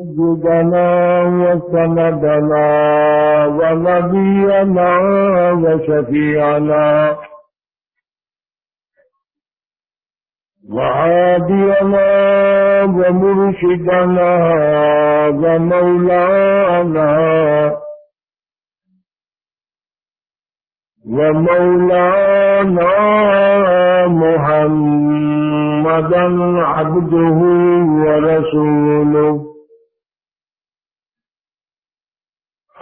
سيدنا وسندنا ونبينا وشفيعنا وعادينا ومرشدنا ومولانا ومولانا محمدا عبده ورسوله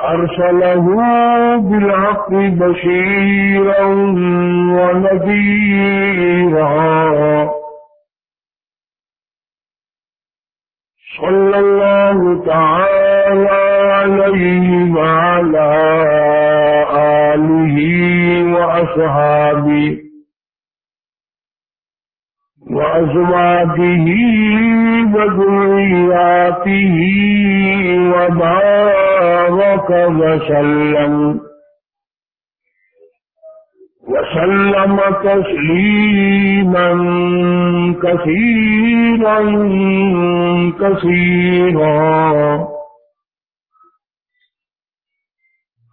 أرسله بالحق بشيرا ونذيرا. صلى الله تعالى عليه وعلى آله وأصحابه. وأزواجه وذرياته وبارك وسلم وسلم تسليما كثيرا كثيرا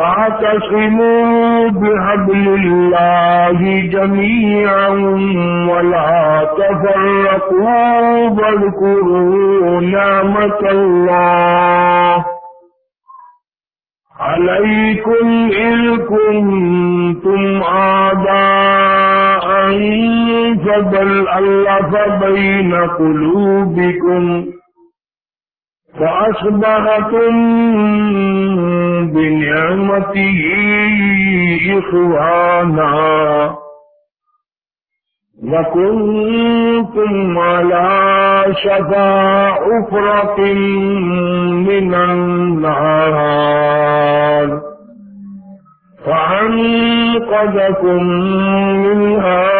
واعتصموا بحبل الله جميعا ولا تفرقوا واذكروا نعمة الله. عليكم إذ كنتم أعداء فبل ألف بين قلوبكم فأصبحتم بنعمته إخوانا. وكنتم على شفا أفرة من النار. فأنقذكم منها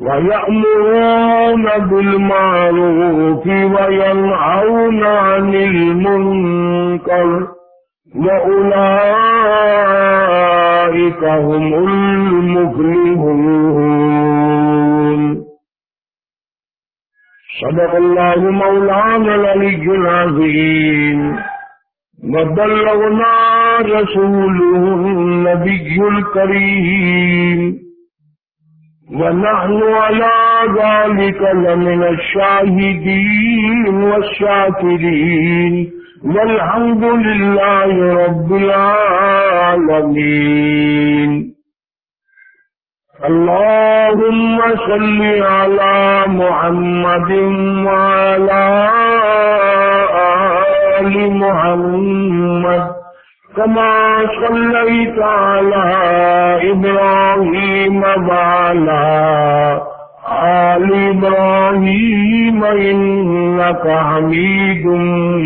ويأمرون بالمعروف وينعون عن المنكر وأولئك هم المفلحون صدق الله مولانا العلي العظيم وبلغنا رسوله النبي الكريم ونحن على ذلك لمن الشاهدين والشاكرين والحمد لله رب العالمين. اللهم صل على محمد وعلى آل محمد. كما صليت على إبراهيم وعلى آل إبراهيم إنك حميد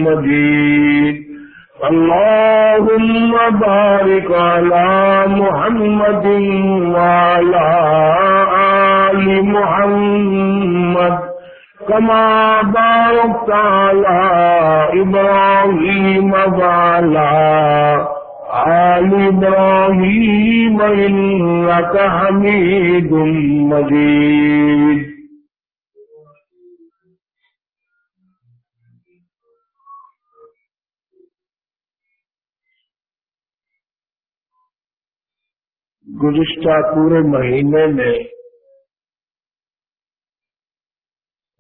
مجيد. اللهم بارك على محمد وعلى آل محمد. كما باركت على إبراهيم وعلى آل إبراهيم إنك حميد مجيد. گزشتہ پورے مہینے میں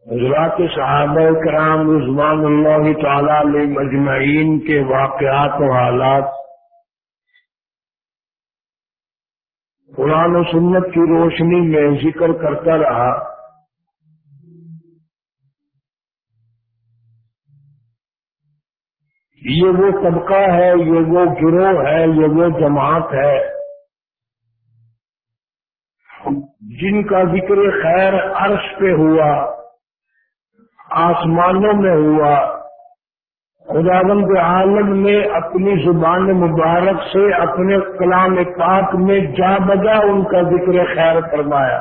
حضرات صحابہ کرام رضوان اللہ تعالی علیہ مجمعین کے واقعات و حالات قرآن و سنت کی روشنی میں ذکر کرتا رہا۔ یہ وہ طبقہ ہے، یہ وہ گروہ ہے، یہ وہ جماعت ہے۔ جن کا ذکر خیر عرش پہ ہوا۔ آسمانوں میں ہوا۔ خداوند عالم نے اپنی زبان مبارک سے اپنے کلام پاک میں جا بجا ان کا ذکر خیر فرمایا۔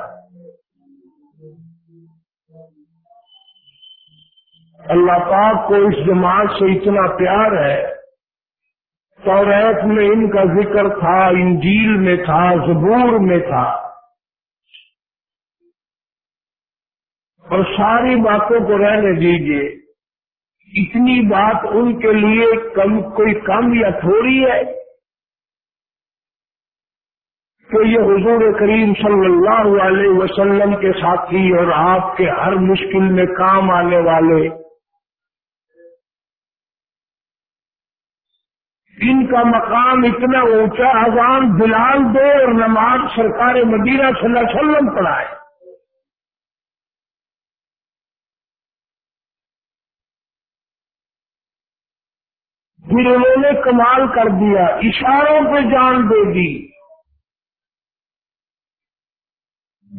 اللہ پاک کو اس جماعت سے اتنا پیار ہے۔ توریت میں ان کا ذکر تھا، انجیل میں تھا، زبور میں تھا۔ اور ساری باتوں کو رہنے دیجیے اتنی بات ان کے لیے کم کوئی کم یا تھوڑی ہے کہ یہ حضور کریم صلی اللہ علیہ وسلم کے ساتھی اور آپ کے ہر مشکل میں کام آنے والے۔ ان کا مقام اتنا اونچا، اذان بلال دے اور نماز سرکار مدینہ صلی اللہ علیہ وسلم پڑھائے۔ پھر انہوں نے کمال کر دیا، اشاروں پہ جان دے دی۔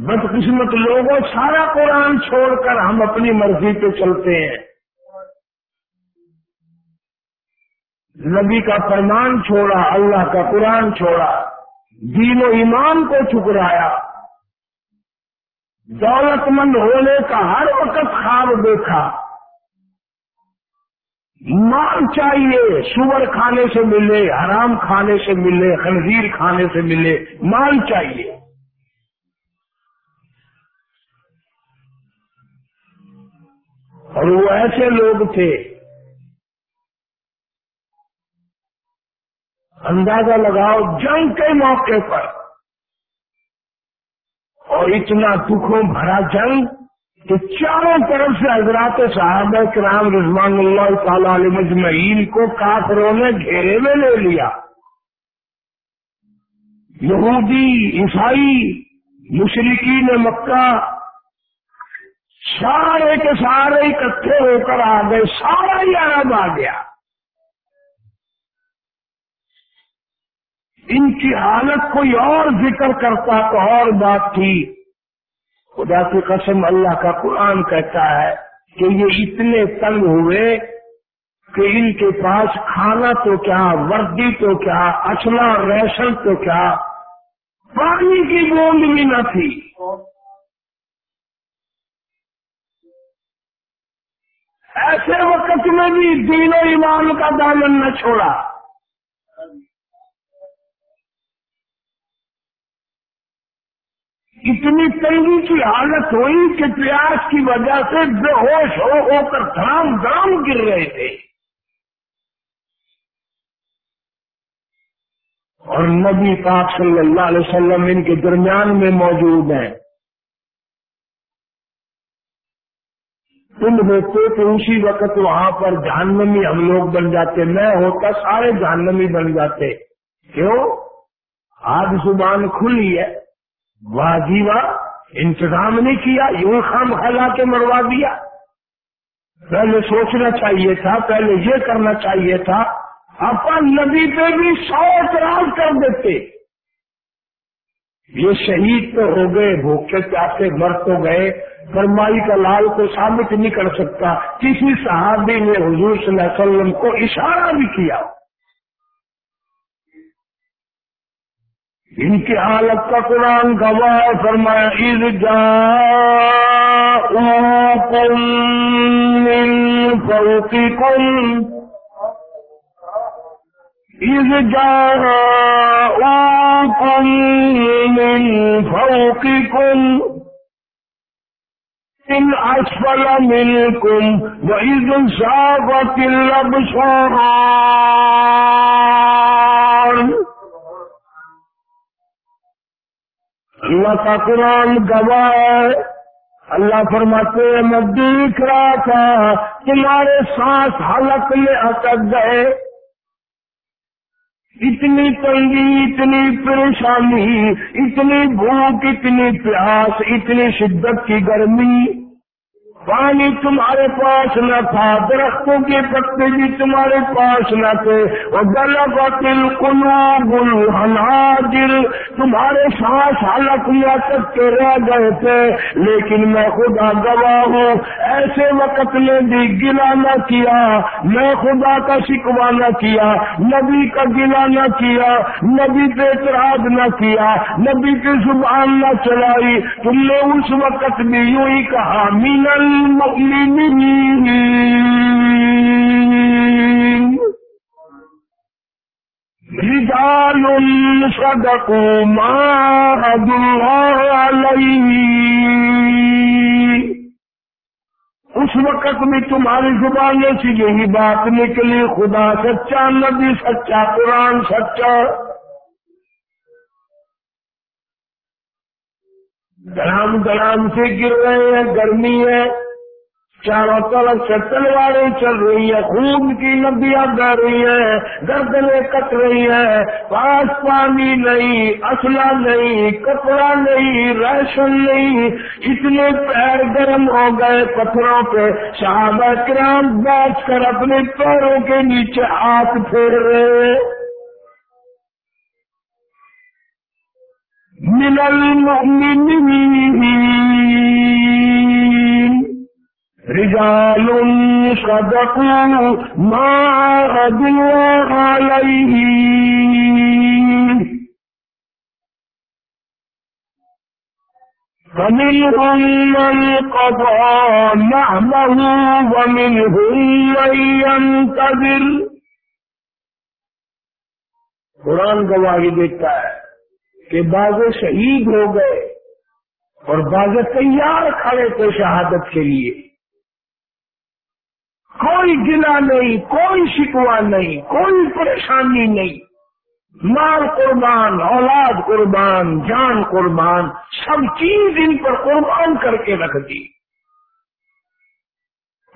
بدقسمت لوگوں، سارا قرآن چھوڑ کر ہم اپنی مرضی پہ چلتے ہیں۔ نبی کا فرمان چھوڑا، اللہ کا قرآن چھوڑا، دین و ایمان کو ٹھکرایا۔ دولت مند ہونے کا ہر وقت خواب دیکھا۔ مال چاہیے، سور کھانے سے ملے، حرام کھانے سے ملے، خنزیر کھانے سے ملے، مال چاہیے۔ اور وہ ایسے لوگ تھے، اندازہ لگاؤ جنگ کے موقع پر، اور اتنا دکھوں بھرا جنگ کہ چاروں طرف سے حضرات صاحب کرام رضوان اللہ تعالی علیہ مجمعین کو کافروں نے گھیرے میں لے لیا۔ یہودی، عیسائی مشرقین مکہ سارے کے سارے اکٹھے ہو کر آ گئے، سارا ہی عرب آ گیا۔ ان کی حالت کوئی اور ذکر کرتا تو اور بات تھی۔ خدا کی قسم اللہ کا قرآن کہتا ہے کہ یہ اتنے تنگ ہوئے کہ ان کے پاس کھانا تو کیا، وردی تو کیا اچلا ریشن تو کیا، پانی کی بوند بھی نہ تھی۔ ایسے وقت میں بھی دین و ایمان کا دامن نہ چھوڑا۔ اتنی تنگی کی حالت ہوئی کہ پیاس کی وجہ سے بے ہوش ہو ہو کر دھرام دھرام گر رہے تھے۔ اور نبی پاک صلی اللہ علیہ وسلم ان کے درمیان میں موجود ہیں۔ تم ہوتے تو اسی وقت وہاں پر جہنمی ہم لوگ بن جاتے، میں ہوتا، سارے جہنمی بن جاتے۔ کیوں؟ آج زبان کھلی ہے۔ واہ جی واہ انتظام نہیں کیا، یوں خام خلا کے مروا دیا۔ پہلے سوچنا چاہیے تھا، پہلے یہ کرنا چاہیے تھا، اپن نبی پہ بھی سو اعتراض کر دیتے۔ یہ شہید تو ہو گئے، بھوکے پیاسے مر تو گئے، فرمائی کا لال کو ثابت نہیں کر سکتا۔ کسی صحابی نے حضور صلی اللہ علیہ وسلم کو اشارہ بھی کیا۔ ان کی حالت کا قرآن گواہ فرمایا عید جا فوقی کم عید جا من فوقی کم ان اسفل منکم، وإذ ساقت الأبصار اللہ کا قرآن گواہ ہے۔ اللہ فرماتے ہیں، میں دیکھ رہا تھا، تمہارے سانس حلق میں اٹک گئے اتنی تنگی، اتنی پریشانی، اتنی بھوک، اتنی پیاس، اتنی شدت کی گرمی۔ پانی تمہارے پاس نہ تھا، درختوں کے پتے بھی تمہارے پاس نہ تھے۔ اور گلب دل کلو گل تمہارے سانس حلق میں تک کے رہ گئے تھے، لیکن میں خدا گواہ ہوں، ایسے وقت میں بھی گلا نہ کیا۔ میں خدا کا شکوا نہ کیا، نبی کا گلا نہ کیا، نبی پہ اعتراض نہ کیا، نبی کی زبان نہ چلائی۔ تم نے اس وقت بھی یوں ہی کہا مینل المؤمنين رجال صدقوا ما عهد الله عليه اس وقت میں تمہاری زبانوں سے یہی بات نکلی، خدا سچا، نبی سچا، قرآن سچا۔ گرام گرام سے گر رہے ہیں، گرمی ہے۔ چاروں طرف سے تلواریں چل رہی ہے خون کی ندیاں بہ رہی ہیں، گردنیں کٹ رہی ہیں۔ پاس پانی نہیں اسلح نہیں، کپڑا نہیں ریشن نہیں۔ اتنے پیر گرم ہو گئے پتھروں پہ۔ صحابہ کرام بیٹھ کر اپنے پیروں کے نیچے ہاتھ پھیر رہے من المؤمنين. رجال صدقوا ما عهد الله عليه. فمنهم من قضى نعمه ومنهم من ينتظر. قرآن گواہی دیتا ہے. کہ باز شہید ہو گئے اور باز تیار کھڑے تھے شہادت کے لیے۔ کوئی گلا نہیں، کوئی شکوا نہیں، کوئی پریشانی نہیں۔ مال قربان، اولاد قربان، جان قربان، سب چیز ان پر قربان کر کے رکھ دی۔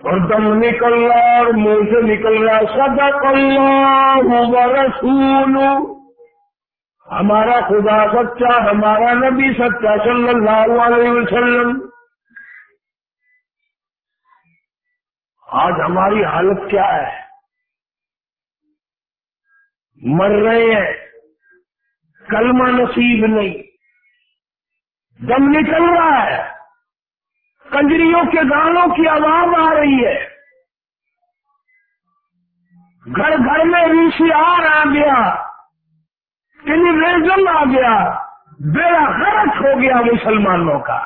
اور دم نکل رہا اور منہ سے نکل رہا صدق اللہ رسول ہمارا خدا سچا، ہمارا نبی سچا صلی اللہ علیہ وسلم۔ آج ہماری حالت کیا ہے؟ مر رہے ہیں۔ کلمہ نصیب نہیں۔ دم نکل رہا ہے۔ کنجریوں کے گانوں کی آواز آ رہی ہے۔ گھر گھر میں ریشی آ گیا ریزم آ گیا، بیڑا غرق ہو گیا مسلمانوں کا۔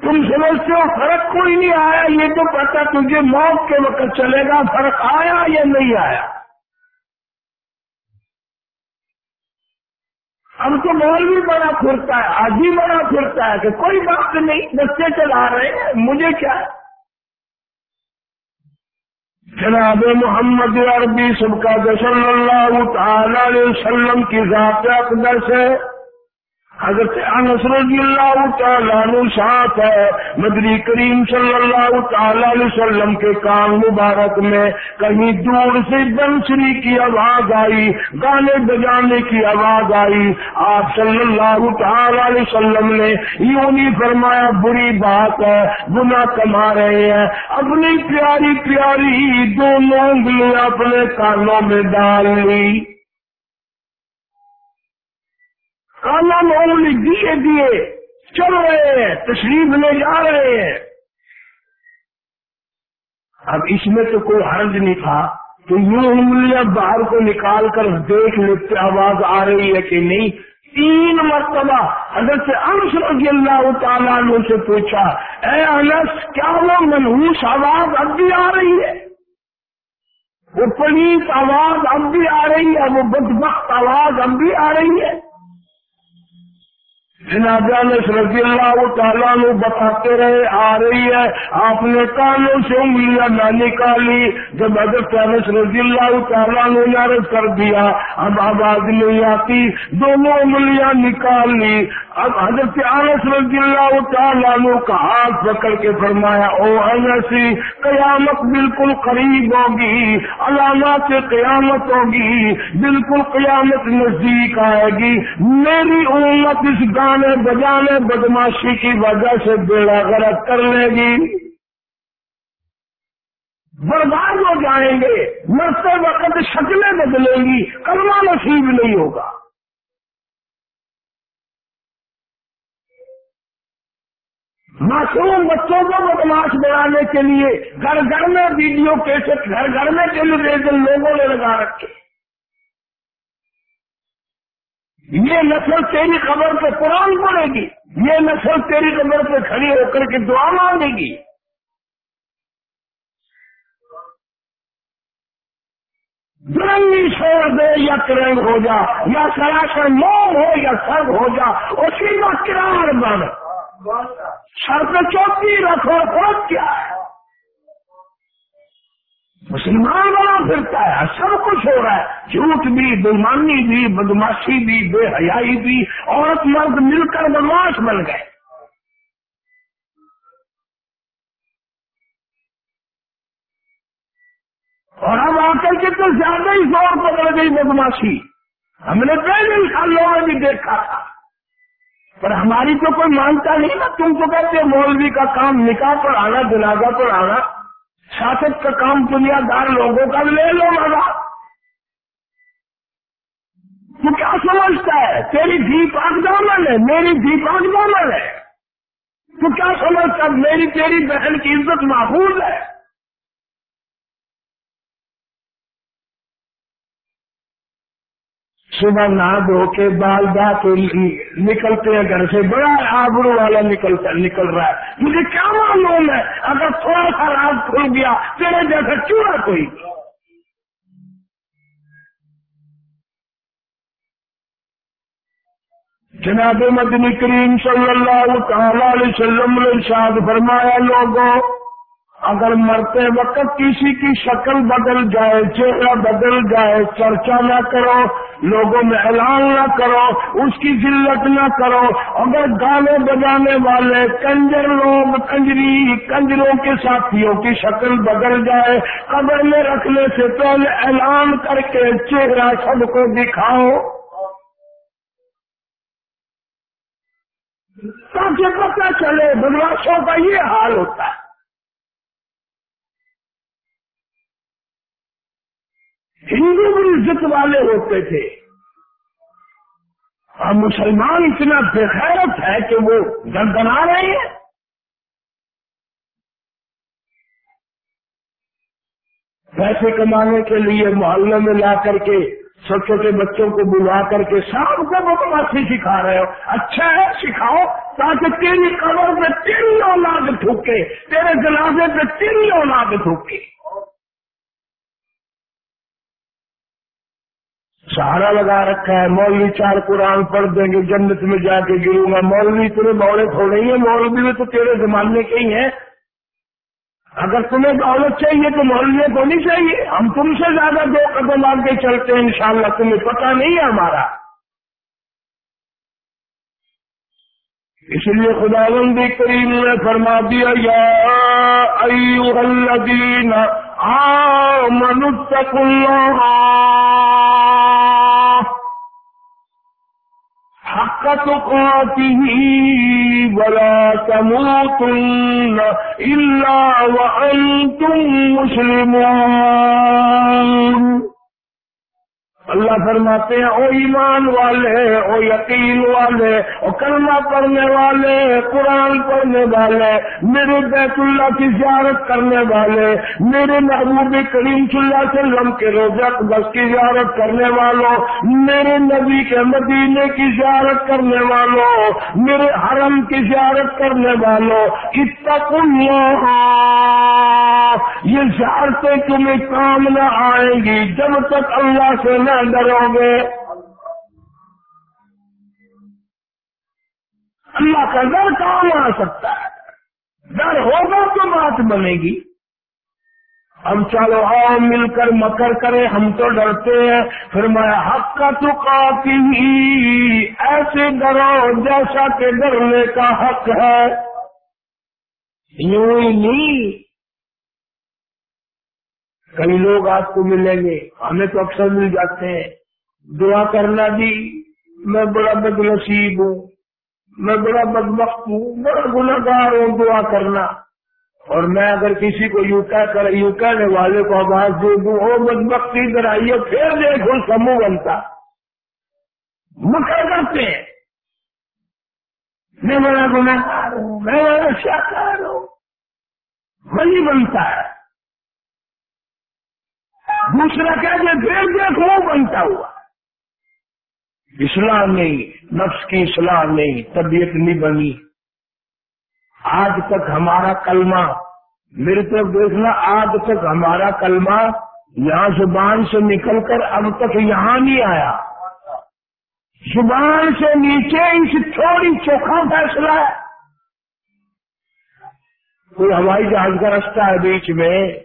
تم سمجھتے ہو فرق کوئی نہیں آیا، یہ تو پتا تجھے موت کے وقت چلے گا، فرق آیا یا نہیں آیا۔ ہم تو مول بھی بڑا پھرتا ہے، آج بھی بڑا پھرتا ہے کہ کوئی بات نہیں بچے چلا رہے ہیں، مجھے کیا؟ جناب محمد عربی سب کا صلی اللہ تعالی علیہ وسلم کی ذات اقدر سے حضرت انس رضی اللہ تعالیٰ ساتھ ہے۔ مدری کریم صلی اللہ تعالی علیہ وسلم کے کام مبارک میں کہیں دور سے بنسری کی آواز آئی، گانے بجانے کی آواز آئی۔ آپ صلی اللہ تعالی علیہ وسلم نے یوں نہیں فرمایا، بری بات ہے گنا کما رہے ہیں۔ اپنی پیاری پیاری دونوں انگلیاں اپنے کانوں میں ڈال لی۔ کالا مول دیے دیے چل رہے ہیں تشریف لے جا رہے۔ ہیں اب اس میں تو کوئی حرج نہیں تھا تو یوں انگلیاں باہر کو نکال کر دیکھ لیتے، آواز آ رہی ہے کہ نہیں۔ تین مرتبہ حضرت انس رضی اللہ تعالیٰ نے سے پوچھا، اے انس، کیا وہ منہوس آواز اب بھی آ رہی ہے؟ وہ پلیس آواز اب بھی آ رہی ہے، وہ بدبخت آواز اب بھی آ رہی ہے۔ جناب انس رضی اللہ تعالیٰ نے بتاتے رہے، آ رہی ہے۔ آپ نے کانوں سے انگلیاں نہ نکالی۔ جب حضرت انس رضی اللہ تعالیٰ نے عرض کر دیا، اب آواز نہیں آتی۔ دونوں انگلیاں نکال لی اب حضرت انس رضی اللہ تعالیٰ نے کا ہاتھ پکڑ کے فرمایا، او انسی قیامت بالکل قریب ہوگی، علامات قیامت ہوگی، بالکل قیامت نزدیک آئے گی۔ میری امت اس گاؤں گانے بجانے بدماشی کی وجہ سے بیڑا غرق کر لے گی۔ برباد ہو جائیں گے۔ مرتے وقت شکلیں بدلیں گی۔ کلمہ نصیب نہیں ہوگا۔ معصوم بچوں کو بدماش بنانے کے لیے گھر گھر میں ویڈیو کیسے گھر گھر میں ٹیلی ویژن لوگوں نے لگا رکھے۔ یہ نسل تیری خبر پہ قرآن پڑے گی۔ یہ نسل تیری خبر پہ کھڑی ہو کر کے دعا مانگے گی۔ درنگی چھوڑ دے یا کرنگ ہو جا، یا سراسر موم ہو یا سرد ہو جا، اسی کا کرار بن۔ سر پہ چوکی رکھو فرق کیا ہے۔ مسلمان بنا پھرتا ہے، سب کچھ ہو رہا ہے۔ جھوٹ بھی، بےمانی بھی، بدماشی بھی، بے حیائی بھی، عورت مرد مل کر بدماش بن گئے۔ اور اب آ کر کے تو زیادہ ہی زور پکڑ گئی بدماشی۔ ہم نے پہلے سالوں میں بھی دیکھا تھا۔ پر ہماری تو کوئی مانتا نہیں نا۔ تم تو کہتے مولوی کا کام نکاح پر آنا، جنازہ پر آنا۔ شاسک کا کام دنیا دار لوگوں کا لے لو مزہ۔ تو کیا سمجھتا ہے؟ تیری دھی پاک دامن ہے، میری دھی پاک دامن ہے۔ تو کیا سمجھتا میری تیری بہن کی عزت محفوظ ہے۔ صبح نہ دھو کے بال بات نکلتے ہیں گھر سے۔ بڑا آبرو والا نکلتا نکل رہا ہے۔ مجھے کیا معلوم ہے؟ اگر تھوڑا سا راز کھل گیا، تیرے جیسا چورا کوئی۔ جناب مدنی کریم صلی اللہ تعالی علیہ وسلم نے شاد فرمایا، لوگوں اگر مرتے وقت کسی کی شکل بدل جائے، چہرہ بدل جائے، چرچا نہ کرو، لوگوں میں اعلان نہ کرو، اس کی ذلت نہ کرو، اگر گانے بجانے والے، کنجر لوگ، کنجری، کنجروں کے ساتھیوں کی شکل بدل جائے، قبر میں رکھنے سے پہلے اعلان کر کے چہرہ سب کو دکھاؤ۔ تاکہ پتہ چلے بدماشوں کا یہ حال ہوتا ہے۔ ہندو بھی عزت والے ہوتے تھے۔ اور مسلمان اتنا بےخیرت ہے کہ وہ گھر بنا رہے ہیں۔ پیسے کمانے کے لیے محلے میں لا کر کے چھوٹے چھوٹے بچوں کو بلا کر کے سب کو بدماشی سکھا رہے ہو۔ اچھا ہے، سکھاؤ تاکہ تیری قبر پہ تیری اولاد ٹھوکے، تیرے جنازے پہ تیری اولاد ٹھوکے۔ سہارا لگا رکھا ہے، مولوی چار قرآن پڑھ دیں گے، جنت میں جا کے گروں گا۔ مولوی تمہیں بولے تھوڑے ہی ہیں، مولوی میں تو تیرے زمانے کے ہی ہیں۔ اگر تمہیں دولت چاہیے تو مولوی کو نہیں چاہیے۔ ہم تم سے زیادہ دو قدم آگے چلتے ہیں، انشاءاللہ تمہیں پتہ نہیں ہے ہمارا۔ اس لیے خدا بندی کریم نے فرما دیا، یا ایوہ الذین آمنوا اتقوا اللہ۔ حق تقاته ولا تموتن إلا وأنتم مسلمون. اللہ فرماتے ہیں، او ایمان والے، او یقین والے، او کلمہ پڑھنے والے، قرآن پڑھنے والے، میرے بیت اللہ کی زیارت کرنے والے، میرے محبوب کریم صلی اللہ علیہ وسلم کے روزہ بس کی زیارت کرنے والوں، میرے نبی کے مدینے کی زیارت کرنے والوں، میرے حرم کی زیارت کرنے والوں اتق اللہ. یہ زیارتیں تمہیں کام نہ آئیں گی جب تک اللہ سے نہ ڈرو گے۔ اللہ کا ڈر کام آ سکتا ہے؟ ڈر ہوگا تو بات بنے گی۔ ہم چلو آؤ، مل کر مکر کرے، ہم تو ڈرتے ہیں۔ پھر میں حق کا تو کافی ایسے ڈرو جیسا کہ ڈرنے کا حق ہے۔ یوں ہی نہیں۔ کئی لوگ آپ کو ملیں گے، ہمیں تو اکثر مل جاتے ہیں۔ دعا کرنا بھی میں بڑا بد نصیب ہوں، میں بڑا بدبخت ہوں، بڑا گناگار ہوں دعا کرنا۔ اور میں اگر کسی کو یوں کہہ کر، یوں کہنے والے کو آواز دے دوں وہ بدبختی ادھر آئیے پھر دیکھو سمو بنتا۔ مکر کرتے ہیں۔ میں بڑا گناگار ہوں، میں بڑا شاکار ہوں۔ وہی بنتا ہے۔ دوسرا کہہ دے پھر دیکھو بنتا ہوا۔ اصلاح نہیں، نفس کی اصلاح نہیں، طبیعت نہیں بنی۔ آج تک ہمارا کلمہ، میرے طرف دیکھنا، آج تک ہمارا کلمہ یہاں زبان سے نکل کر اب تک یہاں نہیں آیا۔ زبان سے نیچے اس تھوڑی چوکھا فیصلہ ہے۔ کوئی ہوائی جہاز کا رستہ ہے بیچ میں۔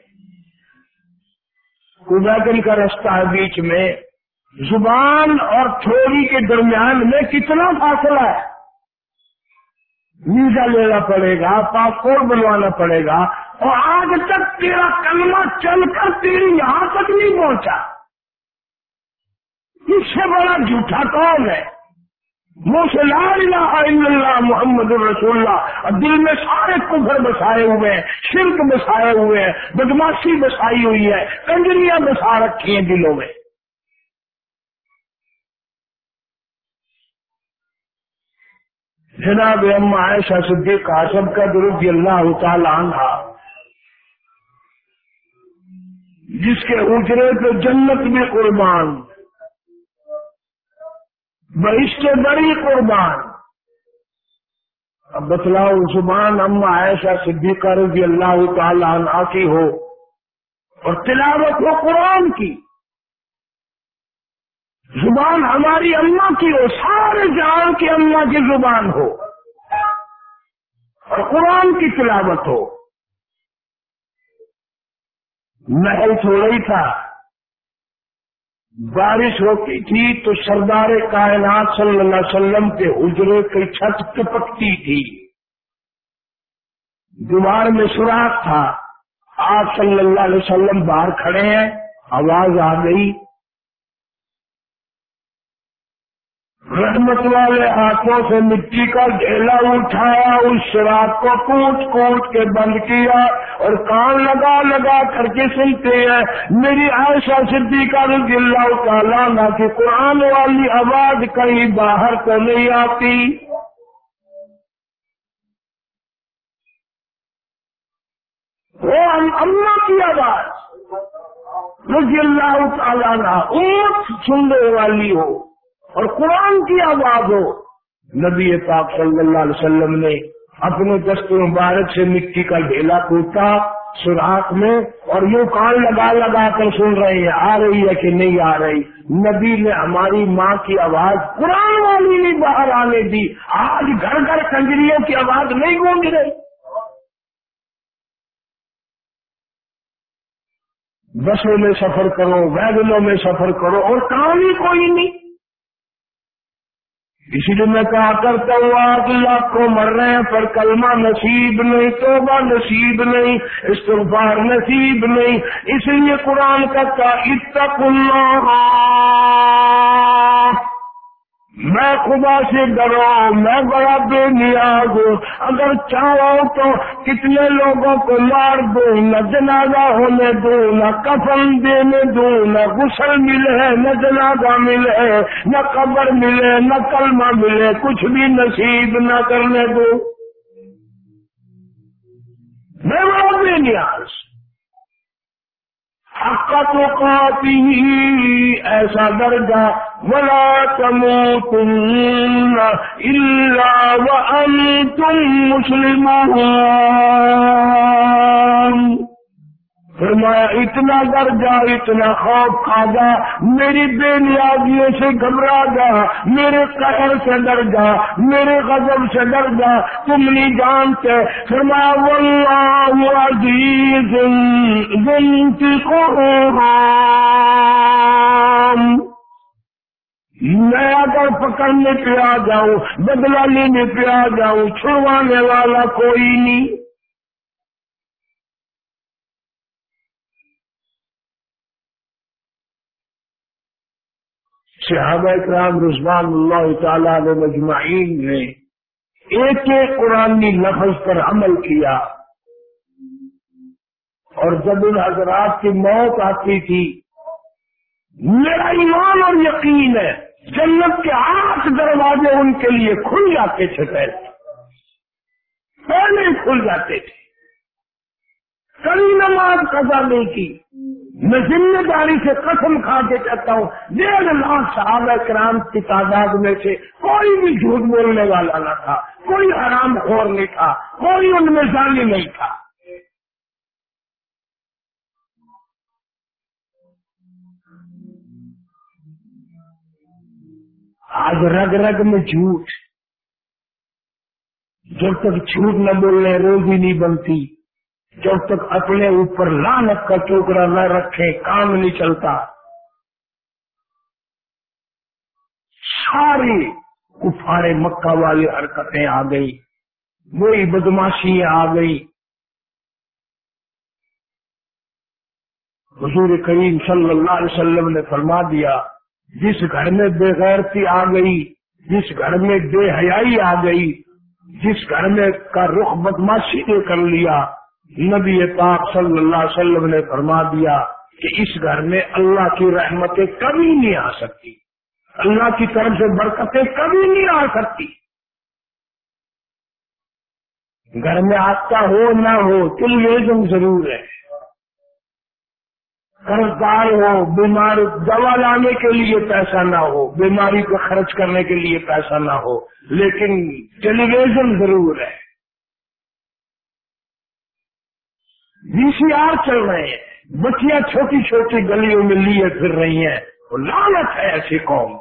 کوئی کا رستہ ہے بیچ میں، زبان اور تھوڑی کے درمیان میں کتنا فاصلہ ہے؟ ویزا لینا پڑے گا، پاسپورٹ بنوانا پڑے گا، اور آج تک تیرا کلمہ چل کر تیری یہاں تک نہیں پہنچا۔ اس سے بڑا جھوٹا کون ہے؟ سے لا الہ الا اللہ محمد الرسول اللہ اور دل میں سارے کفر بسائے ہوئے ہیں، شرک بسائے ہوئے ہیں، بدماشی بسائی ہوئی ہے، کنجریاں بسا رکھی ہیں دلوں میں۔ جناب ام عائشہ صدیق آسم کا درد اللہ تعالیٰ عنہ، جس کے اجرے پہ جنت بھی قربان۔ بہشت بڑی قربان۔ اب بتلاؤ، زبان ام عائشہ صدیقہ رضی اللہ تعالیٰ عنہ کی ہو اور تلاوت ہو قرآن کی۔ زبان ہماری اماں کی ہو، سارے جان کی اماں کی زبان ہو۔ اور قرآن کی تلاوت ہو۔ محل تھوڑا ہی تھا۔ بارش ہوتی تھی تو سردار کائنات صلی اللہ علیہ وسلم کے اجرے کی چھت ٹپکتی تھی۔ دیوار میں سوراخ تھا۔ آپ صلی اللہ علیہ وسلم باہر کھڑے ہیں۔ آواز آ گئی۔ رحمت والے ہاتھوں سے مٹی کا ڈھیلا اٹھایا، اس شراب کو کوٹ کوٹ کے بند کیا اور کان لگا لگا کر کے سنتے ہیں، میری عائشہ صدیقہ رضی اللہ تعالیٰ نہ کہ قرآن والی آواز کہیں باہر تو نہیں آتی۔ وہ اما کی آواز رضی اللہ تعالیٰ نہ اونٹ سننے والی ہو۔ اور قرآن کی آواز ہو۔ نبی پاک صلی اللہ علیہ وسلم نے اپنے دست مبارک سے مٹی کا ڈھیلا کوتا سوراخ میں اور یوں کان لگا لگا کر سن رہے ہیں، آ رہی ہے کہ نہیں آ رہی۔ نبی نے ہماری ماں کی آواز قرآن والی نہیں باہر آنے دی۔ آج گھر گھر کنجریوں کی آواز نہیں گونج رہی۔ بسوں میں سفر کرو، ویگنوں میں سفر کرو اور کام ہی کوئی نہیں۔ اسی لیے میں کہا کرتا ہوں آج لاکھ کو مر رہے ہیں، پر کلمہ نصیب نہیں، توبہ نصیب نہیں، استغفار نصیب نہیں۔ اس لیے قرآن کا اتق اللہ۔ میں خدا سے ڈرو، میں بڑا بے نیاز ہوں۔ اگر چاہو تو کتنے لوگوں کو مار دوں، نہ جنازہ ہونے دوں، نہ کفن دینے دوں، نہ غسل ملے، نہ جنازہ ملے، نہ قبر ملے، نہ کلمہ ملے، کچھ بھی نصیب نہ کرنے دوں۔ میں بڑا بے نیاز۔ ایسا درجہ ولا تموتن الا وانتم مسلمون۔ فرمایا، اتنا ڈر جا اتنا خوف کھا جا، میری بے نیازیوں سے گھبرا جا، میرے قہر سے ڈر جا، میرے غضب سے ڈر جا، تم نہیں جانتے۔ فرمایا، واللہ عزیز میں اگر پکڑنے پہ آ جاؤں بدلا لینے پہ آ جاؤں، چھڑوانے والا کوئی نہیں۔ صحابہ کرام رضوان اللہ تعالیٰ نے مجمعین نے ایک ایک قرآنی لفظ پر عمل کیا۔ اور جب ان حضرات کی موت آتی تھی، میرا ایمان اور یقین ہے، جنت کے آٹھ دروازے ان کے لیے کھل جاتے تھے۔ پہلے پہلے کھل جاتے تھے۔ کبھی نماز قضا نہیں کی۔ میں ذمہ داری سے قسم کھا کے کہتا ہوں، ڈیڑھ لاکھ صحابہ کرام کی تعداد میں سے کوئی بھی جھوٹ بولنے والا نہ تھا، کوئی حرام خور نہیں تھا، کوئی ان میں ظالم نہیں تھا۔ آج رگ رگ میں جھوٹ۔ جب تک جھوٹ نہ بولنے، روزی نہیں بنتی۔ جب تک اپنے اوپر لانت کا چوکرا نہ رکھے، کام نہیں چلتا۔ ساری کفارے مکہ والی حرکتیں آ گئی وہی بدماشی آ گئی۔ حضور کریم صلی اللہ علیہ وسلم نے فرما دیا، جس گھر میں بے غیرتی آ گئی، جس گھر میں بے حیائی آ گئی، جس گھر میں کا رخ بدماشی نے کر لیا نبی پاک صلی اللہ علیہ وسلم نے فرما دیا کہ اس گھر میں اللہ کی رحمتیں کبھی نہیں آ سکتی۔ اللہ کی طرف سے برکتیں کبھی نہیں آ سکتی۔ گھر میں آتا ہو نہ ہو تل یہ ضرور ہے۔ قرضدار ہو، بیمار، دوا لانے کے لیے پیسہ نہ ہو، بیماری کو خرچ کرنے کے لیے پیسہ نہ ہو، لیکن ٹیلی ویژن ضرور ہے۔ وی سی آر چل رہے ہیں۔ بچیاں چھوٹی چھوٹی گلیوں میں لیے پھر رہی ہیں۔ وہ لالت ہے ایسی قوم۔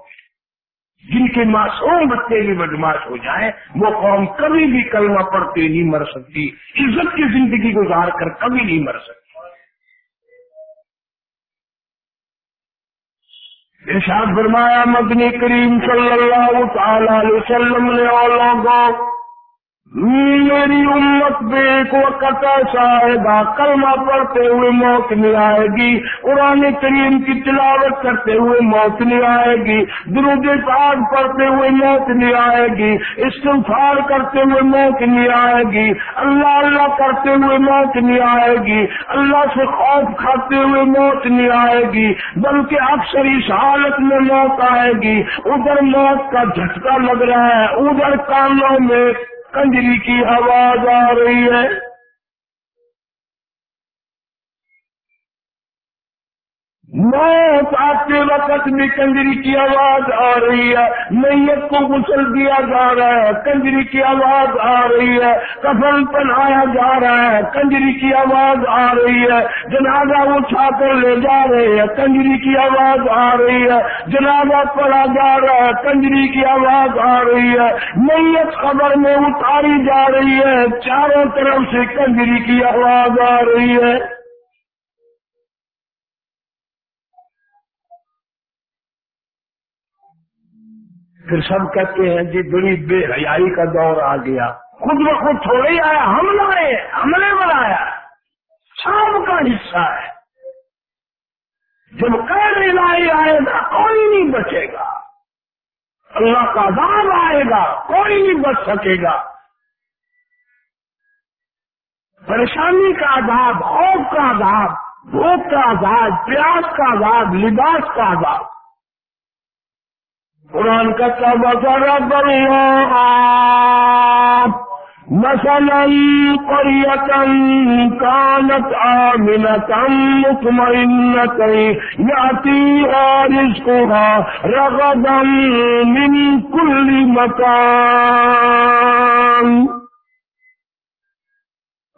جن کے معصوم بچے بھی بدماش ہو جائیں وہ قوم کبھی بھی کلمہ پڑتے نہیں مر سکتی۔ عزت کی زندگی گزار کر کبھی نہیں مر سکتی۔ ارشاد فرمایا مدنی کریم صلی اللہ تعالی علیہ وسلم نے لوگوں میری امت بے ایک وقت ایسا آئے گا کلمہ پڑھتے ہوئے موت نہیں آئے گی، قرآن کریم کی تلاوت کرتے ہوئے موت نہیں آئے گی، درود پاک پڑھتے ہوئے موت نہیں آئے گی استفار کرتے ہوئے موت نہیں آئے گی، اللہ اللہ کرتے ہوئے موت نہیں آئے گی، اللہ سے خوف کھاتے ہوئے موت نہیں آئے گی، بلکہ اکثر اس حالت میں موت آئے گی۔ ادھر موت کا جھٹکا لگ رہا ہے، ادھر کانوں میں کنجری کی آواز آ رہی ہے۔ موت آتے وقت بھی کنجری کی آواز آ رہی ہے۔ میت کو گسل دیا جا رہا ہے۔ کنجری کی آواز آ رہی ہے۔ کفن پہنایا جا رہا ہے۔ کنجری کی آواز آ رہی ہے۔ جنازہ اٹھا کر لے جا رہے ہیں۔ کنجری کی آواز آ رہی ہے۔ جنازہ پڑا جا رہا ہے۔ کنجری کی آواز آ رہی ہے۔ میت خبر میں اتاری جا رہی ہے۔ چاروں طرف سے کنجری کی آواز آ رہی ہے۔ پھر سب کہتے ہیں جی بڑی بے حیائی کا دور آ گیا۔ خود بخود تھوڑے ہی آیا ہم لائے حملے بنایا سب کا حصہ ہے۔ جب قید الہی آئے گا، کوئی نہیں بچے گا۔ اللہ کا عذاب آئے گا، کوئی نہیں بچ سکے گا۔ پریشانی کا عذاب، خوف کا عذاب، بھوک کا عذاب، پیاس کا عذاب، لباس کا عذاب۔ قرآن کا تب ضرب اللہ مثلا قرية كانت آمنة مطمئنة يأتيها رزقها رغدا من كل مكان۔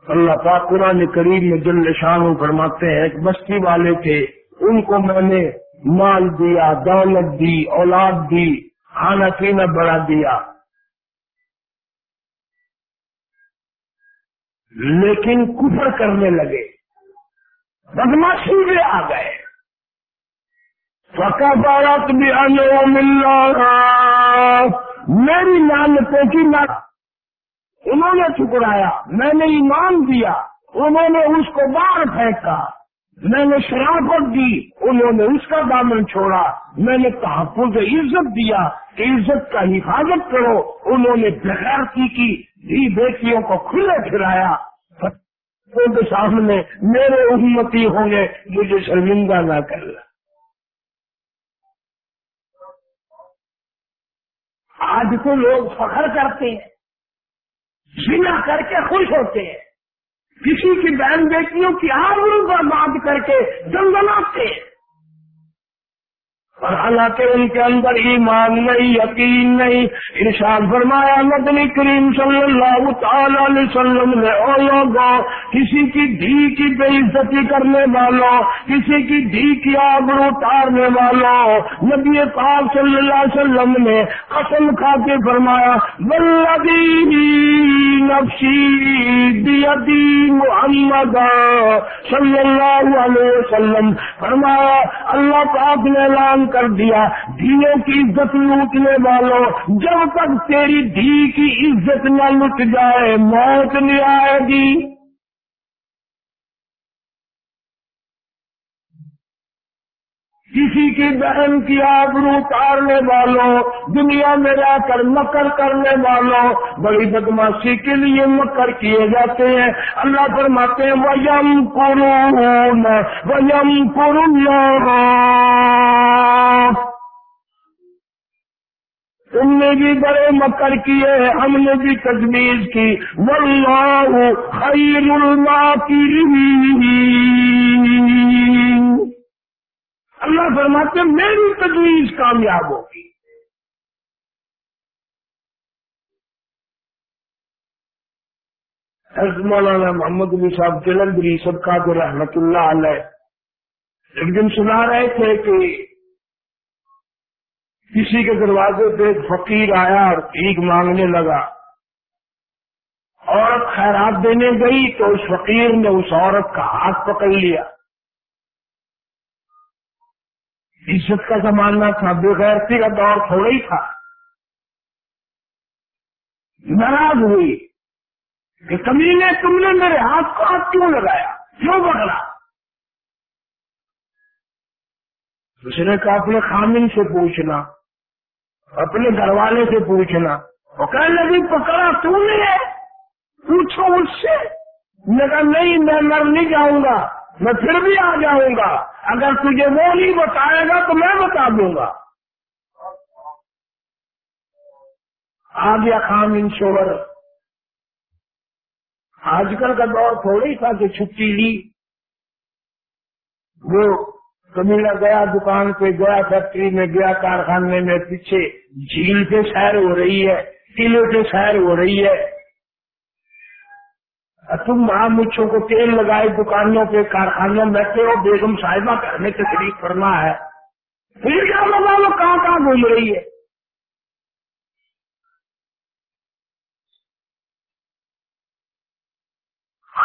اللہ پاک قرآن کریم میں جل شان فرماتے ہیں، ایک بستی والے تھے، ان کو میں نے مال دیا، دولت دی، اولاد دی، کھانا پینا بڑا دیا۔ لیکن کفر کرنے لگے۔ بدماشی میں آ گئے۔ فقا بھی آنے مل میری لانتوں کی نہ انہوں نے ٹھکرایا، میں نے ایمان دیا۔ انہوں نے اس کو باہر پھینکا۔ میں نے شرافت دی، انہوں نے اس کا دامن چھوڑا، میں نے تحفظ عزت دیا کہ عزت کا حفاظت کرو۔ انہوں نے بغیر کی بھی بیٹیوں کو کھلے پھرایا۔ کے سامنے میرے امتی ہوں گے، مجھے شرمندہ نہ کر۔ آج تو لوگ فخر کرتے ہیں جنا کر کے خوش ہوتے ہیں۔ کسی کی بہن بیٹیوں کی آبرو برباد کر کے جنگلاتے ہیں اور حالانکہ ان کے اندر ایمان نہیں، یقین نہیں۔ ارشاد فرمایا مدنی کریم صلی اللہ تعالی علیہ وسلم نے، او لوگوں کسی کی دھی کی بے عزتی کرنے والوں کسی کی دھی کی آبرو اتارنے والوں نبی پاک صلی اللہ علیہ وسلم نے قسم کھا کے فرمایا بلدی نفسی دیتی محمد صلی اللہ علیہ وسلم۔ فرمایا، اللہ پاک نے اعلان کر دیا، دھیوں کی عزت لوٹنے والوں، جب تک تیری دھی کی عزت نہ لٹ جائے، موت نہیں آئے گی۔ کسی کی بہن کی آبرو اتارنے والوں، دنیا میں رہ کر مکر کرنے والوں۔ بڑی بدماشی کے لیے مکر کیے جاتے ہیں۔ اللہ فرماتے ہیں ویم قرون ویم قرون تم نے بھی بڑے مکر کیے ہم نے بھی تجویز کی۔ واللہ خیر الماکرین اللہ فرماتے میری تجویز کامیاب ہوگی۔ مولانا محمد علی صاحب جلندری سب کا تو رحمت اللہ علیہ ایک دن سنا رہے تھے کہ کسی کے دروازے پہ ایک فقیر آیا اور ٹھیک مانگنے لگا۔ عورت خیرات دینے گئی تو اس فقیر نے اس عورت کا ہاتھ پکڑ لیا۔ عزت کا زمانہ تھا، بغیرتی کا دور تھوڑا ہی تھا۔ ناراض ہوئی کہ کمی نے تم نے میرے ہاتھ کو ہاتھ کیوں لگایا؟ کیوں پکڑا اس نے کہا، اپنے خامن سے پوچھنا، اپنے گھر والے سے پوچھنا۔ وہ کہنے لگی پکڑا تو نہیں ہے، پوچھو اس سے۔ میں کہا، نہیں، میں مر نہیں جاؤں گا، میں پھر بھی آ جاؤں گا۔ اگر تجھے وہ نہیں بتائے گا تو میں بتا دوں گا۔ آ گیا خام انشور آج کل کا دور تھوڑی تھا کہ چھٹی لی۔ وہ کمیلا گیا دکان پہ، گیا فیکٹری میں، گیا کارخانے میں، پیچھے جھیل پہ سیر ہو رہی ہے قلعے پہ سیر ہو رہی ہے۔ تم وہاں مچھوں کو تیل لگائے دکانوں پہ، کارخانوں میں بیٹھے ہو بیگم صاحبہ گھر میں تشریف کرنا ہے۔ پھر کیا لگا وہ کہاں کہاں گھوم رہی ہے؟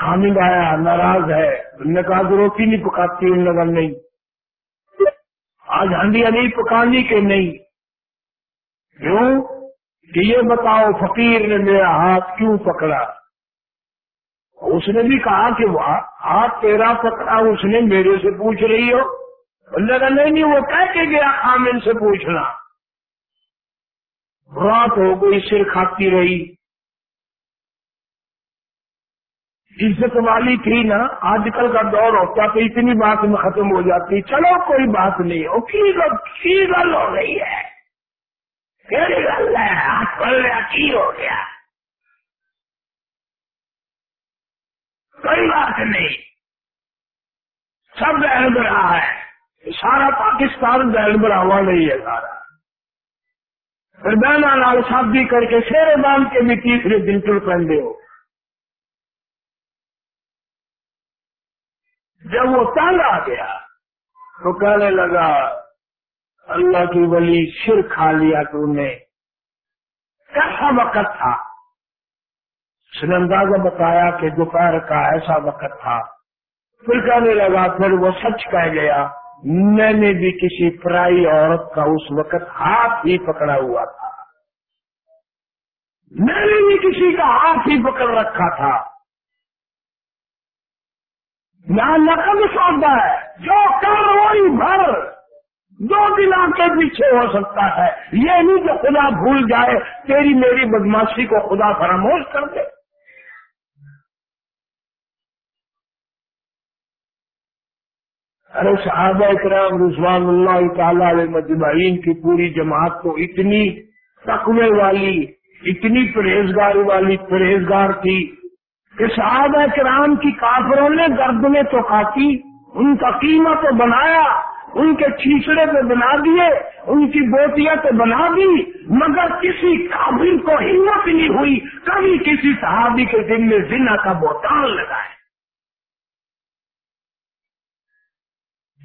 حامد آیا ناراض ہے۔ نے کہا کہ روٹی نہیں پکاتی ان لگا نہیں۔ آج ہنڈیاں نہیں پکانی کے نہیں؟ کیوں؟ کہ یہ بتاؤ، فقیر نے میرا ہاتھ کیوں پکڑا؟ اس نے بھی کہا کہ آپ تیرا پکڑا، اس نے میرے سے پوچھ رہی ہو۔ لگا نہیں نہیں، وہ کہہ کے گیا خامن سے پوچھنا۔ رات ہو گئی، سر کھاتی رہی۔ عزت والی تھی نا، آج کل کا دور ہوتا تو اتنی بات میں ختم ہو جاتی۔ چلو، کوئی بات نہیں۔ وہ کی گل ہو رہی ہے؟ گل ہے، ہاتھ پڑ کی ہو گیا؟ کوئی بات نہیں۔ سب بہن برا ہے۔ سارا پاکستان بہن براوا نہیں ہے سارا۔ پھر بہنا لال شادی کر کے شیر باندھ کے بھی تیسرے دن تر پہنتے ہو۔ جب وہ تنگ آ گیا تو کہنے لگا، اللہ کی ولی سر کھا لیا تو نے۔ کیسا وقت تھا؟ نے اندازہ بتایا کہ دوپہر کا ایسا وقت تھا۔ پھر کہنے لگا، پھر وہ سچ کہہ گیا، میں نے بھی کسی پرائی عورت کا اس وقت ہاتھ ہی پکڑا ہوا تھا۔ میں نے بھی کسی کا ہاتھ ہی پکڑ رکھا تھا۔ یہاں نقل سودا ہے، جو کر وہی بھر، دو دن کے پیچھے ہو سکتا ہے۔ یہ نہیں کہ خدا بھول جائے، تیری میری بدماشی کو خدا فراموش کر دے۔ ارے صحابہ کرام رضوان اللہ تعالی علیہ مجمعین کی پوری جماعت تو اتنی تقوی والی، اتنی پرہیزگاری والی پرہیزگار تھی کہ صحابہ کرام کی کافروں نے گرد میں تو کھاتی ان کا قیمت تو بنایا، ان کے چھیچڑے پہ بنا دیے، ان کی بوتیاں تو بنا دی، مگر کسی کابل کو ہمت نہیں ہوئی، کبھی کسی صحابی کے دن میں زنا کا بوتان لگائے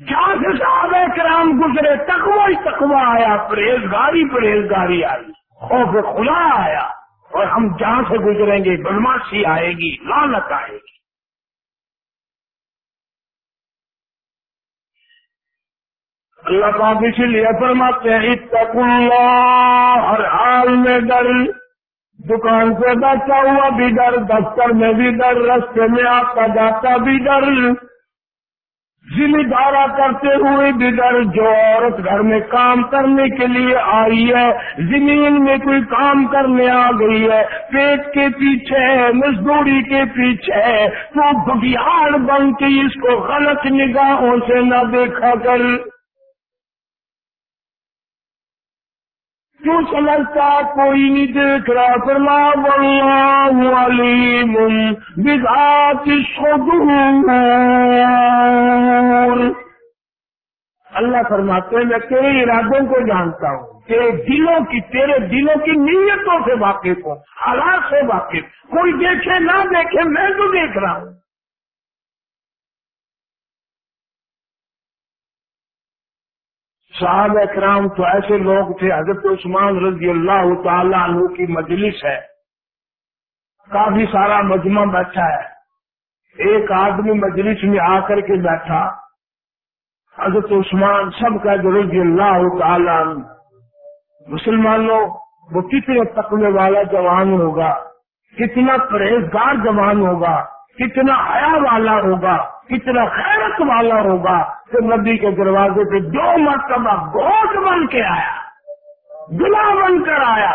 جہاں سے صحابہ کرام گزرے تکوا ہی تکوا آیا، پرہیزگاری پرہیزگاری آئی۔ اور پھر کھلا آیا اور ہم جہاں سے گزریں گے، بدماشی آئے گی لانت آئے گی۔ اللہ پاک اسی لیے فرماتے ہیں اتق اللہ، ہر حال میں ڈر۔ دکان سے بیٹھا ہوا بھی ڈر، دفتر میں بھی ڈر، رستے میں آتا جاتا بھی ڈر۔ ذمہ دارا کرتے ہوئے بھی جو عورت گھر میں کام کرنے کے لیے آئی ہے، زمین میں کوئی کام کرنے آ گئی ہے، پیٹ کے پیچھے مزدوری کے پیچھے تو بگیار بن کے اس کو غلط نگاہوں سے نہ دیکھا کر۔ کیوں سمجھتا کوئی نہیں دیکھ رہا فرما واللہ علیم بذات الصدور۔ اللہ فرماتے ہیں، میں تیرے ارادوں کو جانتا ہوں، تیرے دلوں کی، تیرے دلوں کی نیتوں سے واقف ہوں، حالات سے واقف۔ کوئی دیکھے، نہ دیکھے، میں تو دیکھ رہا ہوں۔ صاحب اکرام تو ایسے لوگ تھے، حضرت عثمان رضی اللہ تعالی عنہ کی مجلس ہے۔ کافی سارا مجمع بیٹھا ہے۔ ایک آدمی مجلس میں آ کر کے بیٹھا۔ حضرت عثمان سب کا جو رضی اللہ تعالی عنہ۔ مسلمانوں، وہ کتنے تقوی والا جوان ہوگا، کتنا پرہیزگار جوان ہوگا۔ کتنا حیا والا ہوگا، کتنا خیرت والا ہوگا کہ نبی کے دروازے پہ دو مرتبہ گوٹ بن کے آیا دلا بن کر آیا۔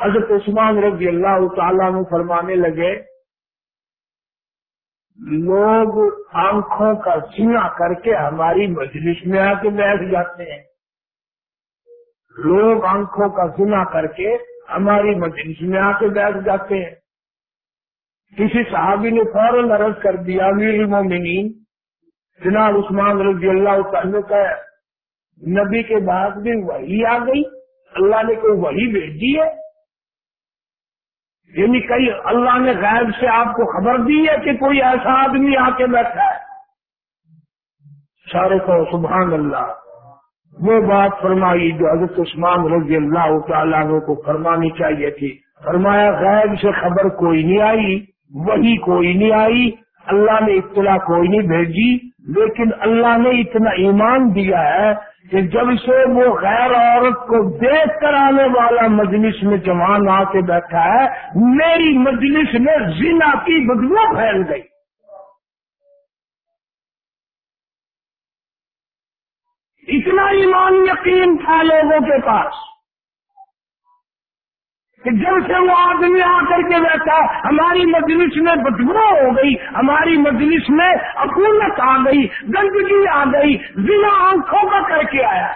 حضرت عثمان رضی اللہ تعالیٰ میں فرمانے لگے، لوگ آنکھوں کا سینا کر کے ہماری مجلس میں آ کے بیٹھ جاتے ہیں۔ لوگ آنکھوں کا سنا کر کے ہماری مجلس میں آ کے بیٹھ جاتے ہیں۔ کسی صحابی نے فوراً عرض کر دیا، امیر المومنین، جناب عثمان رضی اللہ تعالی کا نبی کے بعد بھی وہی آ گئی، اللہ نے کوئی وہی بھیج دی ہے؟ یعنی کئی اللہ نے غیر سے آپ کو خبر دی ہے کہ کوئی ایسا آدمی آ کے بیٹھا ہے؟ سارے کو سبحان اللہ۔ وہ بات فرمائی جو حضرت عثمان رضی اللہ تعالیٰ کو فرمانی چاہیے تھی۔ فرمایا غیر سے خبر کوئی نہیں آئی وہی کوئی نہیں آئی، اللہ نے اطلاع کوئی نہیں بھیجی، لیکن اللہ نے اتنا ایمان دیا ہے کہ جب سے وہ غیر عورت کو دیکھ کر آنے والا مجلس میں جوان آ کے بیٹھا ہے، میری مجلس میں زنا کی بدلو پھیل گئی۔ اتنا ایمان یقین تھا لوگوں کے پاس کہ جب سے وہ آدمی آ کر کے بیٹھا، ہماری مجلس میں بدبو ہو گئی، ہماری مجلس میں اکولت آ گئی، گندگی آ گئی ضلع آنکھوں کا کر کے آیا۔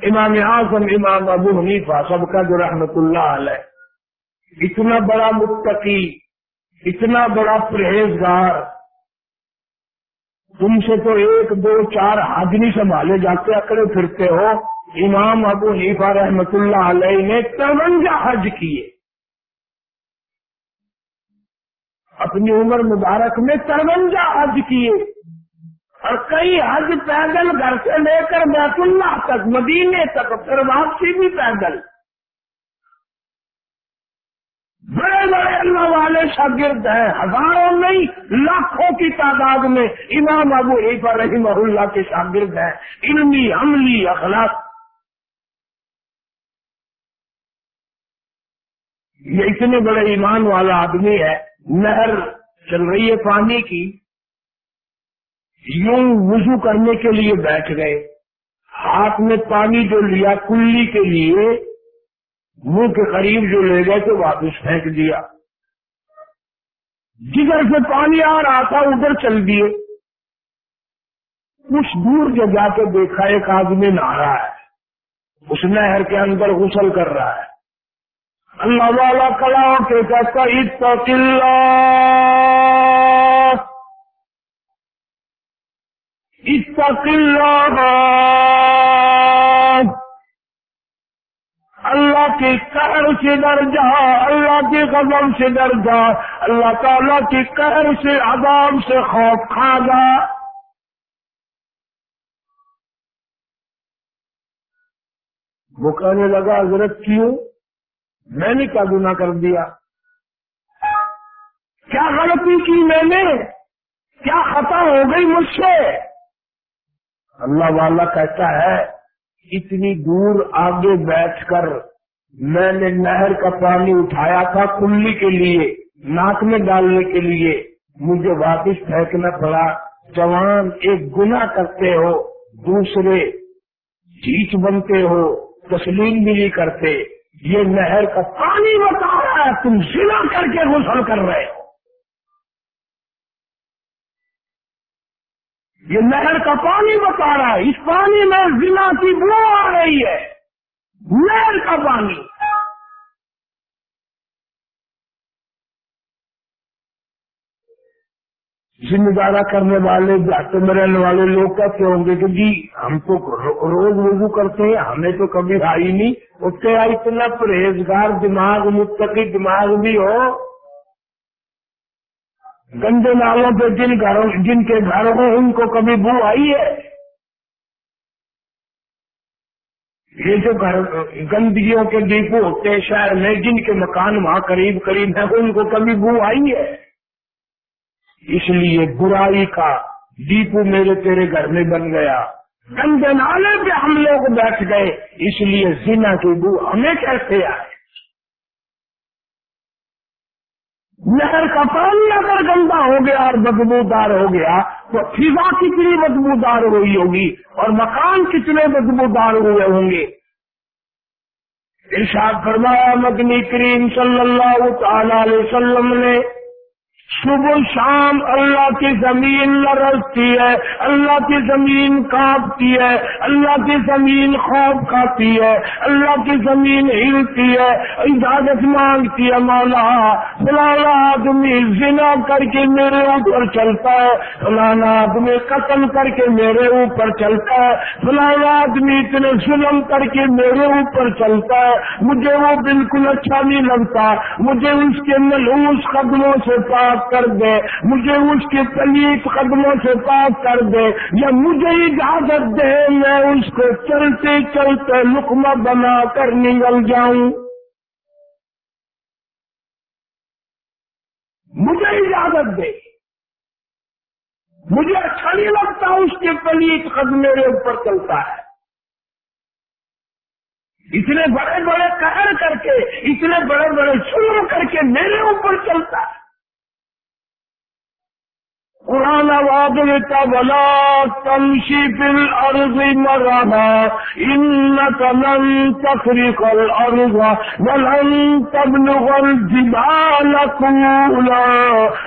امام اعظم، امام ابو حنیفہ، سب کا جو رحمت اللہ علیہ، اتنا بڑا متقی، اتنا بڑا پرہیزگار تم سے تو ایک، دو، چار آدمی سنبھالے جاتے، اکڑے پھرتے ہو۔ امام ابو حیفا رحمت اللہ علیہ نے ترونجا حج کیے۔ اپنی عمر مبارک میں ترونجا حج کیے۔ اور کئی حج پیدل گھر سے لے کر بیت اللہ تک، مدینے تک پھر واپسی بھی پیدل۔ بڑے بڑے اللہ والے شاگرد ہیں، ہزاروں نہیں، لاکھوں کی تعداد میں امام ابو ایفا رحیم اللہ کے شاگرد ہیں۔ علمی، عملی، اخلاق۔ یہ اتنے بڑے ایمان والا آدمی ہے، نہر چل رہی ہے پانی کی۔ یوں وضو کرنے کے لیے بیٹھ گئے۔ ہاتھ میں پانی جو لیا کلی کے لیے منہ کے قریب جو لے گئے تو واپس پھینک دیا۔ جدھر سے پانی آ رہا تھا، ادھر چل دیے۔ کچھ دور جو جا کے دیکھا، ایک آدمی نہا رہا ہے۔ اس نہر کے اندر غسل کر رہا ہے۔ اللہ والا کلا کے کہتا اتقلا اتقلا اللہ۔ کے قہر سے ڈر جا، اللہ کے غضب سے ڈر جا۔ اللہ تعالیٰ کے قہر سے، عذاب سے خوف کھا جا۔ وہ کہنے لگا، حضرت کیوں؟ میں نے کیا گنا کر دیا؟ کیا غلطی کی میں نے؟ کیا خطا ہو گئی مجھ سے؟ اللہ والا کہتا ہے، اتنی دور آگے بیٹھ کر میں نے نہر کا پانی اٹھایا تھا کلی کے لیے، ناک میں ڈالنے کے لیے۔ مجھے واپس پھینکنا پڑا۔ جوان ایک گنا کرتے ہو، دوسرے جیت بنتے ہو، تسلیم بھی نہیں کرتے۔ یہ نہر کا پانی بتا رہا ہے؟ تم ضلع کر کے غسل کر رہے ہو۔ یہ نہر کا پانی بتا رہا ہے؟ اس پانی میں ضلع کی بو آ رہی ہے۔ نہر کا پانی ذمہ دارا کرنے والے جاتے میں رہنے والے لوگ کہتے ہوں گے کہ جی ہم تو روز وضو کرتے ہیں، ہمیں تو کبھی آئی نہیں۔ اس کے اتنا پرہیزگار دماغ، متقی دماغ بھی ہو۔ گندے نالوں پہ جن گھروں، جن کے گھر ہوں ان کو کبھی بو آئی ہے۔ یہ جو گھر گندگیوں کے ڈیپو ہوتے ہیں شہر میں، جن کے مکان وہاں قریب قریب ہیں، ان کو کبھی بو آئی ہے؟ اس لیے برائی کا ڈیپو میرے تیرے گھر میں بن گیا۔ گندے نالے پہ ہم لوگ بیٹھ گئے، اس لیے زنا کی بو ہمیں کیسے آئے نہر کا پانی اگر گندا ہو گیا اور بدبودار ہو گیا، تو فضا کتنی بدبودار ہوئی ہوگی اور مکان کتنے بدبودار ہوئے ہوں گے۔ ارشاد فرمایا، مدنی کریم صلی اللہ تعالی علیہ وسلم نے صبح شام اللہ کی زمین لرزتی ہے، اللہ کی زمین کاپتی ہے، اللہ کی زمین خوف کھاتی ہے، اللہ کی زمین ہلتی ہے اجازت مانگتی ہے مولا فلانا آدمی زنا کر کے میرے اوپر چلتا ہے فلانا آدمی قتل کر کے میرے اوپر چلتا ہے فلانا آدمی اتنے ظلم کر کے میرے اوپر چلتا ہے، مجھے وہ بالکل اچھا نہیں لگتا، مجھے اس کے ملوث قدموں سے پاک کر دے، مجھے اس کے پلیت قدموں سے پاک کر دے، یا مجھے اجازت دے، میں اس کو چلتے چلتے لکما بنا کر نکل جاؤں۔ مجھے اجازت دے۔ مجھے اچھا نہیں لگتا اس کے پلیت قدم میرے اوپر چلتا ہے۔ اتنے بڑے بڑے قہر کر کے، اتنے بڑے بڑے سلم کر کے میرے اوپر چلتا ہے۔ قرآن وادلت ولا تمشي في الأرض مرحا إنك لن تخرق الأرض، ولن تبلغ الجبال طولا۔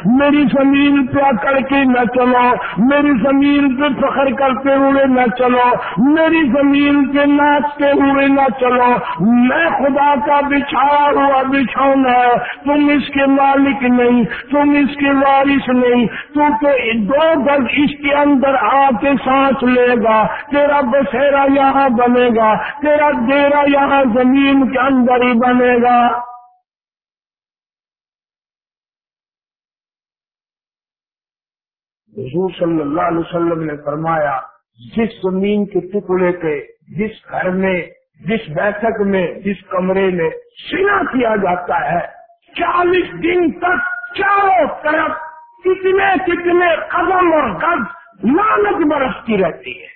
میری زمین پہ کر کے نہ چلو، میری زمین پہ فخر کرتے ہوئے نہ چلو، میری زمین پہ ناچتے ہوئے نہ چلو۔ میں خدا کا بچھایا ہوا بچھونا، تم اس کے مالک نہیں، تم اس کے وارث نہیں تو دو گز اس کے اندر آ کے سانس لے گا، تیرا بسیرا یہاں بنے گا، تیرا ڈیرا یہاں زمین کے اندر ہی بنے گا۔ حضور صلی اللہ علیہ وسلم نے فرمایا، جس زمین کے ٹکڑے پہ، جس گھر میں، جس بیٹھک میں، جس کمرے میں سنا کیا جاتا ہے، چالیس دن تک چاروں طرف کتنے کتنے قدم اور گز لانت برستی رہتی ہے۔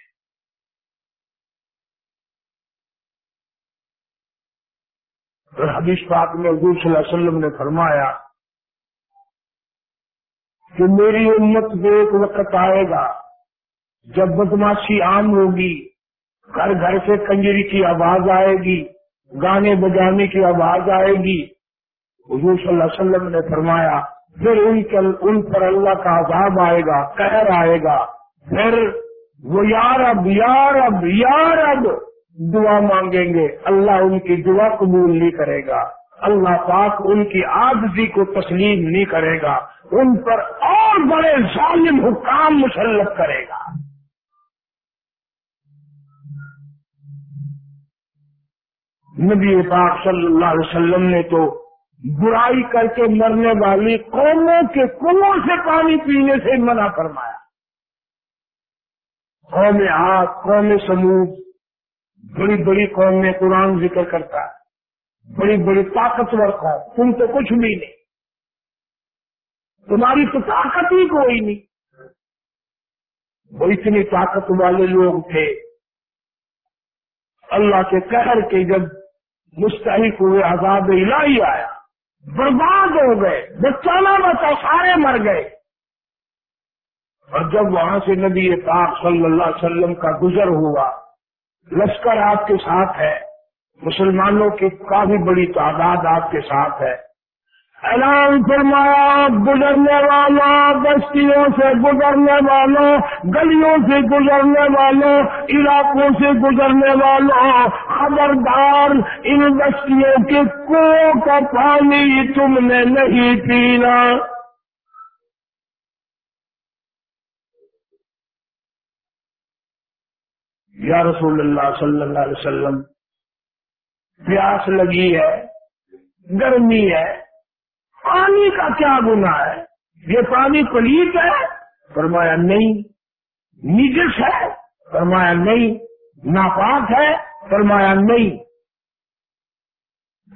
حدیث پاک میں حضور صلی اللہ علیہ وسلم نے فرمایا کہ میری امت میں ایک وقت آئے گا جب بدماشی عام ہوگی، گھر گھر سے کنجری کی آواز آئے گی، گانے بجانے کی آواز آئے گی۔ حضور صلی اللہ علیہ وسلم نے فرمایا پھر ان کے ان پر اللہ کا عذاب آئے گا، قہر آئے گا۔ پھر وہ یار اب یار اب یار اب دعا مانگیں گے۔ اللہ ان کی دعا قبول نہیں کرے گا۔ اللہ پاک ان کی آدزی کو تسلیم نہیں کرے گا۔ ان پر اور بڑے ظالم حکام مسلط کرے گا۔ نبی پاک صلی اللہ علیہ وسلم نے تو برائی کر کے مرنے والی قوموں کے کنوں سے پانی پینے سے منع فرمایا۔ قوم آگ قوم سموہ بڑی بڑی قوم میں قرآن ذکر کرتا ہے۔ بڑی بڑی طاقتور قوم، تم تو کچھ بھی نہیں۔ تمہاری تو طاقت ہی کوئی نہیں۔ وہ اتنی طاقت والے لوگ تھے۔ اللہ کے قہر کے جب مستحق ہوئے عذاب الہی آیا۔ برباد ہو گئے بچہ نہ بچا، سارے مر گئے۔ اور جب وہاں سے نبی پاک صلی اللہ علیہ وسلم کا گزر ہوا، لشکر آپ کے ساتھ ہے، مسلمانوں کی کافی بڑی تعداد آپ کے ساتھ ہے۔ اعلان فرمایا، گزرنے والا، بستیوں سے گزرنے والوں گلیوں سے گزرنے والوں علاقوں سے گزرنے والوں خبردار، ان بستیوں کے کنو کا پانی تم نے نہیں پینا۔ یا رسول اللہ صلی اللہ علیہ وسلم، پیاس لگی ہے، گرمی ہے پانی کا کیا گنا ہے؟ یہ پانی پلیت ہے؟ فرمایا نہیں۔ نجس ہے؟ فرمایا نہیں۔ ناپاک ہے؟ فرمایا نہیں۔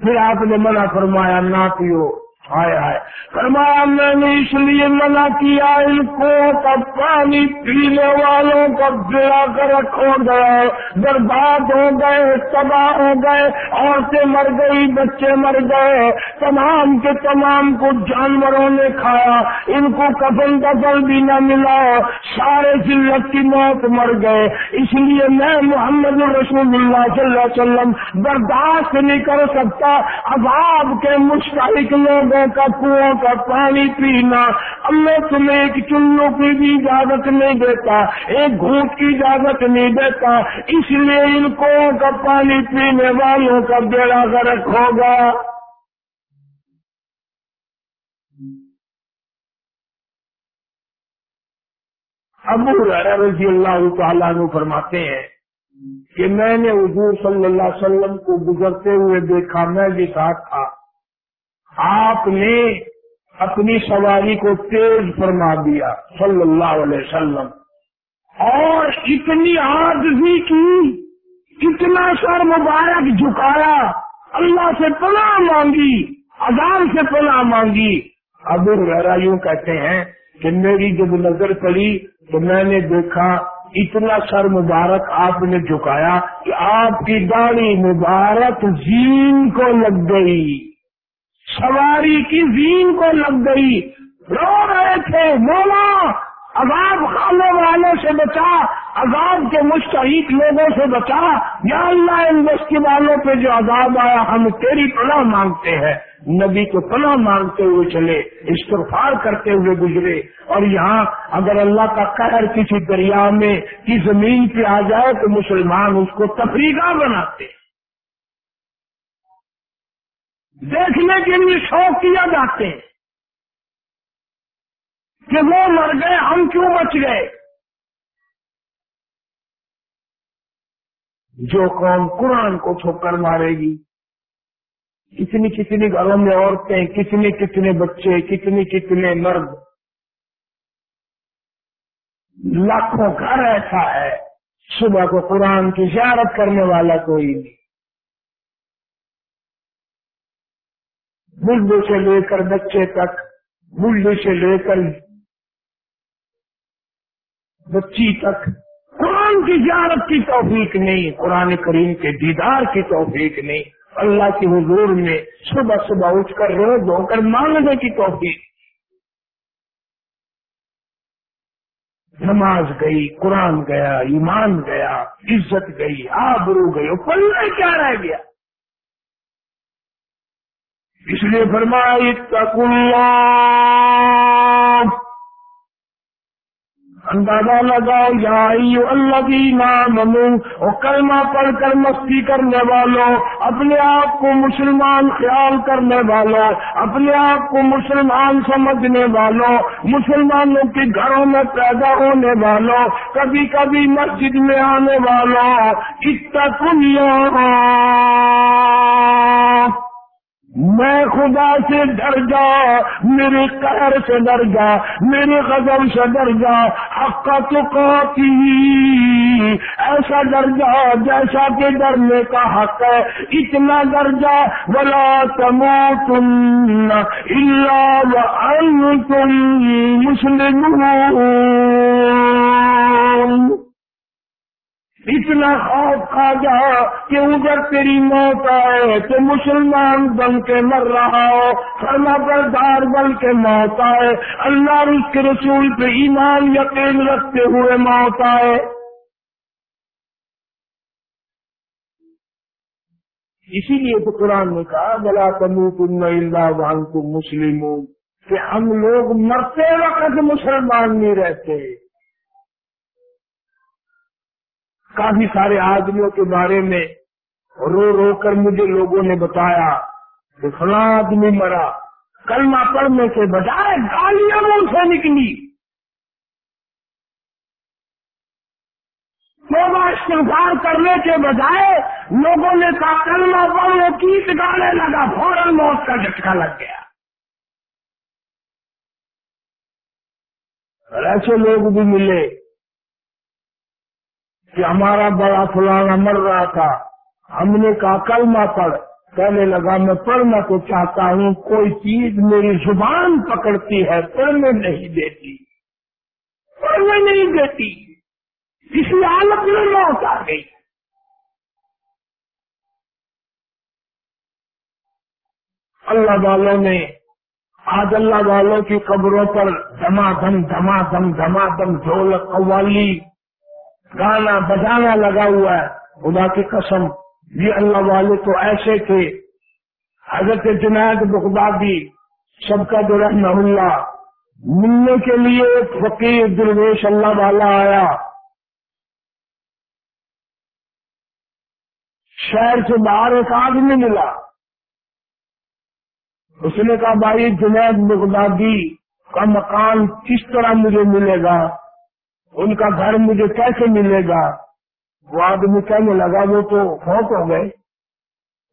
پھر آپ نے منع فرمایا، نہ پیو۔ ہائے ہائے۔ فرمایا میں نے اس لیے منع کیا، ان کو کب پانی پینے والوں کو گرا کر رکھو گئے برباد ہو گئے، تباہ ہو گئے، عورتیں مر گئی بچے مر گئے۔ تمام کے تمام کو جانوروں نے کھایا، ان کو کفن دفل بھی نہ ملا۔ سارے ذلت کی موت مر گئے۔ اس لیے میں محمد رسول اللہ صلی اللہ علیہ وسلم برداشت نہیں کر سکتا، عذاب کے مستحق لوگ کا کنو کا پانی پینا۔ اللہ تمہیں ایک چنو کی بھی اجازت نہیں دیتا، ایک گھونٹ کی اجازت نہیں دیتا۔ اس لیے ان کنو کا پانی پینے والوں کا بیڑا گرک ہوگا۔ ابو رضی اللہ تعالیٰ فرماتے ہیں کہ میں نے حضور صلی اللہ علیہ وسلم کو گزرتے ہوئے دیکھا، میں بھی ساتھ تھا۔ آپ نے اپنی سواری کو تیز فرما دیا، صلی اللہ علیہ وسلم۔ اور اتنی آدمی کی، اتنا سر مبارک جھکایا، اللہ سے پناہ مانگی، عذاب سے پناہ مانگی۔ ابو رحرا یوں کہتے ہیں کہ میری جب نظر پڑی تو میں نے دیکھا، اتنا سر مبارک آپ نے جھکایا کہ آپ کی داڑھی مبارک زین کو لگ گئی۔ سواری کی زین کو لگ گئی۔ رو رہے تھے، مولا، عذاب خانے والوں سے بچا، عذاب کے مستحق لوگوں سے بچا۔ یا اللہ، ان بستی والوں پہ جو عذاب آیا، ہم تیری پناہ مانگتے ہیں۔ نبی کو پناہ مانگتے ہوئے چلے، استغفار کرتے ہوئے گزرے۔ اور یہاں اگر اللہ کا قہر کسی دریا میں، کی زمین پہ آ جائے تو مسلمان اس کو تفریح بناتے۔ دیکھنے کے لیے شوق کیا جاتے کہ وہ مر گئے، ہم کیوں بچ گئے؟ جو قوم قرآن کو ٹھوکر مارے گی، کتنی کتنی گھروں میں عورتیں، کتنے کتنے بچے، کتنے کتنے مرد، لاکھوں گھر ایسا ہے، صبح کو قرآن کی زیارت کرنے والا کوئی نہیں۔ بلڈو سے لے کر بچے تک بلڈو سے لے کر بچی تک۔ قرآن کی زیارت کی توفیق نہیں، قرآن کریم کے دیدار کی توفیق نہیں۔ اللہ کی حضور میں صبح صبح اٹھ کر، روز ہو کر مانگنے کی توفیق۔ نماز گئی، قرآن گیا، ایمان گیا، عزت گئی، آبرو گئی پلے کیا رہ گیا۔ اس لیے فرمایا تک اندازہ لگاؤ، یا اللہ کی نام اور کلمہ پڑھ کر مستی کرنے والوں، اپنے آپ کو مسلمان خیال کرنے والوں، اپنے آپ کو مسلمان سمجھنے والوں، مسلمانوں کے گھروں میں پیدا ہونے والوں کبھی کبھی مسجد میں آنے والوں۔ اتنا میں خدا سے ڈر جا، میرے قہر سے ڈر جا، میرے غضب سے ڈر جا، حق کا تو کافی ایسا ڈر جا جیسا کہ ڈرنے کا حق ہے، اتنا ڈر جا بلا تمو تم اللہ تم مسلم اتنا خوف کھا جا کہ ادھر تیری موت آئے تو مسلمان بن کے مر رہا ہو فرما بردار بن کے موت آئے، اللہ اور اس کے رسول پہ ایمان یقین رکھتے ہوئے موت آئے۔ اسی لیے تو قرآن نے کہا بلا تمو تم اللہ وان تم مسلم کہ ہم لوگ مرتے وقت مسلمان نہیں رہتے۔ کافی سارے آدمیوں کے بارے میں رو رو کر مجھے لوگوں نے بتایا کہ فلاں آدمی مرا، کلمہ پڑھنے کے بجائے گالیاں منہ سے نکلی۔ استغفار کرنے کے بجائے لوگوں نے کہا، کلمہ پڑھنے کیٹ گانے لگا، فوراً موت کا جھٹکا لگ گیا۔ اور ایسے لوگ بھی ملے۔ کہ ہمارا بڑا فلانا مر رہا تھا۔ ہم نے کہا کلمہ پڑھ۔ کہنے لگا، میں پڑھنا تو چاہتا ہوں، کوئی چیز میری زبان پکڑتی ہے، پڑھنے نہیں دیتی۔ پڑھنے نہیں دیتی۔ کسی حالت میں موت آ گئی۔ اللہ والوں نے، آج اللہ والوں کی قبروں پر دما دم دما دم دما دم ڈھولک قوالی گانا بجانا لگا ہوا ہے۔ خدا کی قسم، یہ اللہ والے تو ایسے تھے۔ حضرت جنید بغدادی سب کا جو رحمہ اللہ۔ ملنے کے لیے ایک فقیر درویش اللہ والا آیا۔ شہر سے باہر ایک آدمی ملا۔ اس نے کہا، بھائی، جنید بغدادی کا مکان کس طرح مجھے ملے گا؟ ان کا گھر مجھے کیسے ملے گا؟ وہ آدمی کہنے لگا، وہ تو فوت ہو گئے۔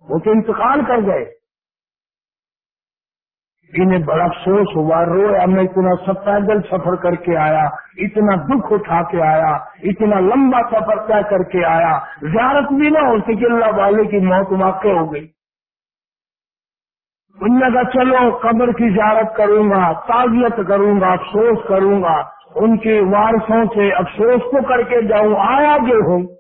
وہ تو انتقال کر گئے۔ انہیں بڑا افسوس ہوا، رویا، میں اتنا سب پیدل سفر کر کے آیا، اتنا دکھ اٹھا کے آیا، اتنا لمبا سفر طے کر کے آیا۔ زیارت بھی نہ ہو سکی، اللہ والے کی موت واقع ہو گئی۔ ان نے کہا، چلو قبر کی زیارت کروں گا، تعزیت کروں گا، افسوس کروں گا۔ ان کے وارثوں سے افسوس کو کر کے جاؤں آیا جو ہوں۔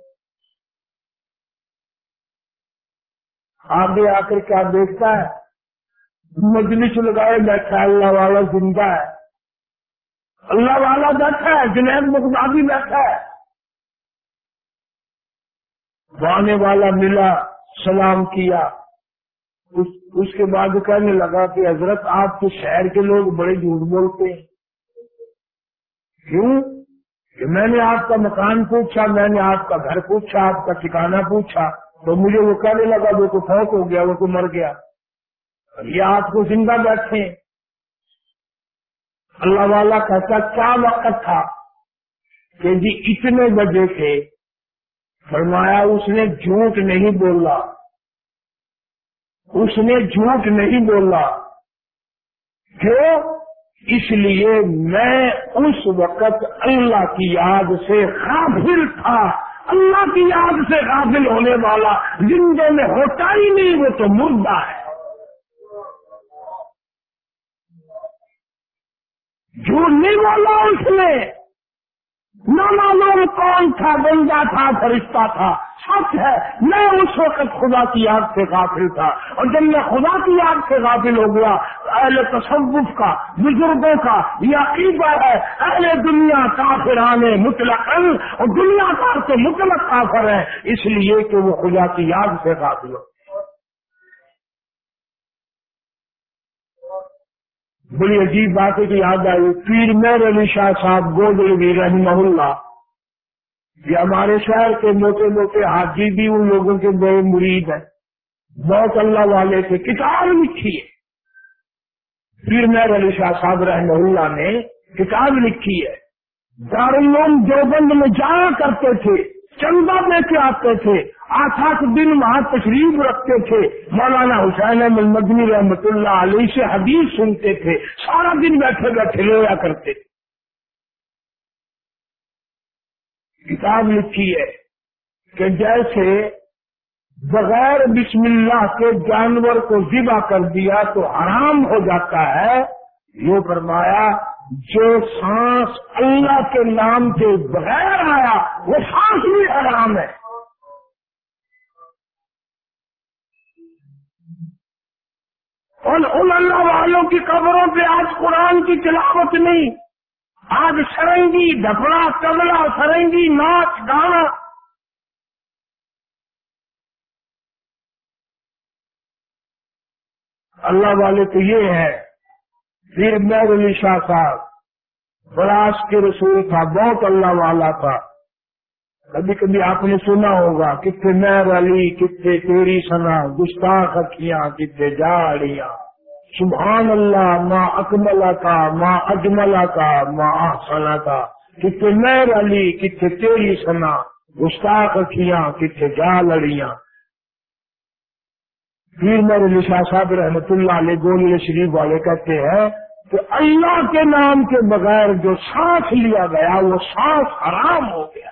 آگے آ کر کیا دیکھتا ہے؟ مجلس لگائے بیٹھا ہے، اللہ والا زندہ ہے۔ اللہ والا بیٹھا ہے، جنید مقدہ بھی بیٹھا ہے۔ آنے والا ملا، سلام کیا۔ اس کے بعد کہنے لگا کہ حضرت، آپ کے شہر کے لوگ بڑے جھوٹ بولتے ہیں۔ کیوں؟ کہ میں نے آپ کا مکان پوچھا، میں نے آپ کا گھر پوچھا، آپ کا ٹھکانا پوچھا، تو مجھے وہ کہنے لگا وہ تو فوت ہو گیا، وہ تو مر گیا۔ یہ آپ کو زندہ بیٹھے۔ اللہ والا کہتا، کیا وقت تھا کہ جی اتنے بجے تھے؟ فرمایا، اس نے جھوٹ نہیں بولا۔ اس نے جھوٹ نہیں بولا۔ کیوں؟ اس لیے میں اس وقت اللہ کی یاد سے غافل تھا۔ اللہ کی یاد سے غافل ہونے والا زندے میں ہوتا ہی نہیں، وہ تو مردہ ہے۔ جھوٹ نہیں بولا اس نے۔ نہ معلوم کون تھا بندہ تھا، فرشتہ تھا۔ سچ ہے۔ میں اس وقت خدا کی یاد سے غافل تھا۔ اور جب میں خدا کی یاد سے غافل ہو گیا، اہل تصوف کا، بزرگوں کا یہ عقیدہ ہے، اہل دنیا کافران مطلق اور دنیا کار سے مطلق کافر ہے اس لیے کہ وہ خدا کی یاد سے غافل ہو۔ بڑی عجیب بات ہے کہ یاد آئی۔ پیر میر علی شاہ صاحب گودڑی رحمہ اللہ یہ ہمارے شہر کے موٹے موٹے حاجی بھی ان لوگوں کے بڑے مرید ہیں۔ بہت اللہ والے تھے کتاب لکھی ہے۔ پیر میر علی شاہ صاحب رحمہ اللہ نے کتاب لکھی ہے۔ دارالعلوم دیوبند میں جایا کرتے تھے، چندہ لے کے آتے تھے آٹھ آٹھ دن وہاں تشریف رکھتے تھے۔ مولانا حسین احمد مدنی رحمت اللہ علیہ سے حدیث سنتے تھے۔ سارا دن بیٹھے بیٹھے رویا کرتے تھے۔ کتاب لکھی ہے کہ جیسے بغیر بسم اللہ کے جانور کو ذبح کر دیا تو حرام ہو جاتا ہے یہ فرمایا، جو سانس اللہ کے نام کے بغیر آیا، وہ سانس بھی حرام ہے۔ اور ان اللہ والوں کی قبروں پہ آج قرآن کی تلاوت نہیں۔ آج سرنگی ڈھپڑا تبلا سرنگی، ناچ، گانا۔ اللہ والے تو یہ ہے پھر میر علی شاہ صاحب بڑاس کے رسول تھا، بہت اللہ والا تھا۔ کبھی کبھی آپ نے سنا ہوگا، کتنے میر علی، کتنے تیری سنا، گستاخ اکیاں کتنے جاڑیاں سبحان اللہ ماں اکملا کا ماں اجملا کا ماں آسنا کا کتنے میر علی کتنے تیری سنا۔ گستاخ اکیاں کتنے جا لڑیاں پیر میرے نشا صاحب رحمت اللہ علیہ گول شریف والے کہتے ہیں کہ اللہ کے نام کے بغیر جو سانس لیا گیا، وہ سانس حرام ہو گیا۔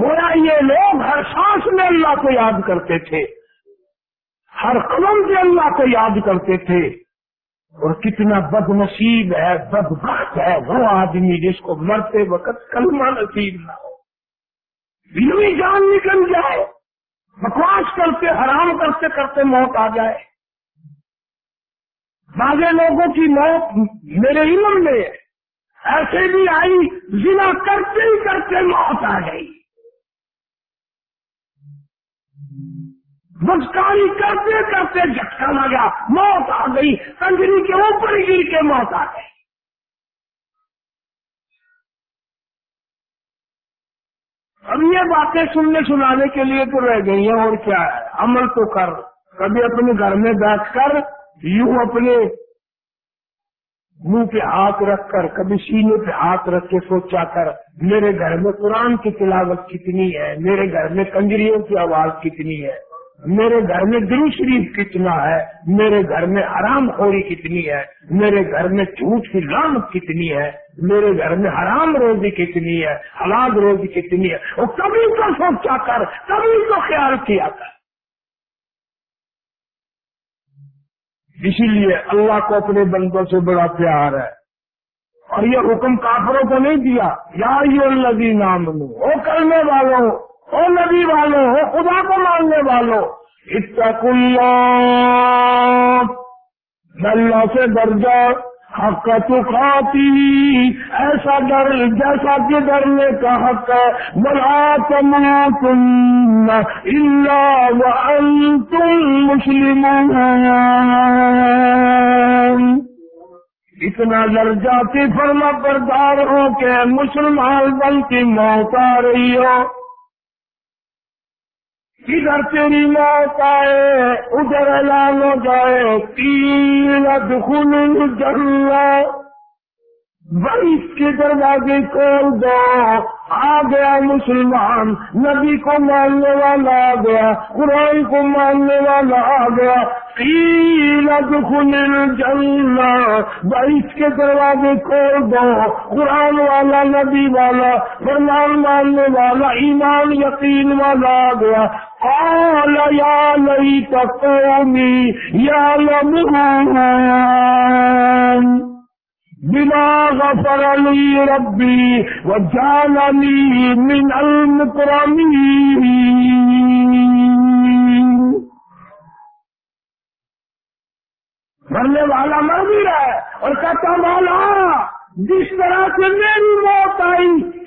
گویا یہ لوگ ہر سانس میں اللہ کو یاد کرتے تھے۔ ہر قلم سے اللہ کو یاد کرتے تھے۔ اور کتنا بد نصیب ہے بد بخت ہے وہ آدمی جس کو مرتے وقت کلمہ نصیب نہ ہو۔ بھی جان نکل جائے، بکواس کرتے، حرام کرتے کرتے موت آ جائے۔ بازے لوگوں کی موت میرے علم میں ایسے بھی آئی ضلع کرتے ہی کرتے موت آ گئی۔ بسکاری کرتے کرتے جھٹکا لگا، موت آ گئی۔ کنجری کے اوپر گر کے موت آ گئی۔ اب یہ باتیں سننے سنانے کے لیے تو رہ گئی ہیں، اور کیا ہے؟ عمل تو کر۔ کبھی اپنے گھر میں بیٹھ کر یوں اپنے منہ پہ ہاتھ رکھ کر، کبھی سینے پہ ہاتھ رکھ کے سوچا کر، میرے گھر میں قرآن کی تلاوت کتنی ہے، میرے گھر میں کنجریوں کی آواز کتنی ہے۔ میرے گھر میں درو شریف کتنا ہے، میرے گھر میں حرام خوری کتنی ہے، میرے گھر میں جھوٹ کی لانت کتنی ہے، میرے گھر میں حرام روزی کتنی ہے، حلال روزی کتنی ہے وہ کبھی تو سوچا کر، کبھی تو خیال کیا کر۔ اسی لیے اللہ کو اپنے بندوں سے بڑا پیار ہے۔ اور یہ حکم کافروں کو نہیں دیا۔ یا یہ نام لو وہ کرنے والوں او نبی والوں ہو خدا کو ماننے والوں اتق اللہ اللہ سے درجہ حق تو ایسا ڈر جیسا کہ ڈرنے کا حق ہے۔ بلا تم تم اللہ تم مسلم اتنا ڈر جاتی فرما بردار ہو کے مسلمان بل کی موت آ رہی ہو۔ ادھر تیری موت آئے، ادھر اعلان ہو جائے، تین دخل الجنہ بائیس کے دروازے کھول دو۔ آ گیا مسلمان، نبی کو ماننے والا آ گیا، قرآن کو ماننے والا آ گیا۔ تین دخل الجنہ بائیس کے دروازے کھول دو۔ قرآن والا، نبی والا، فرمان ماننے والا، ایمان یقین والا آ گیا۔ قال يا ليت قومي يعلمون. بما غفر لي ربي وجعلني من المكرمين. مرنے والا مر بھی رہا ہے اور کہتا مولا، جس طرح سے میری موت آئی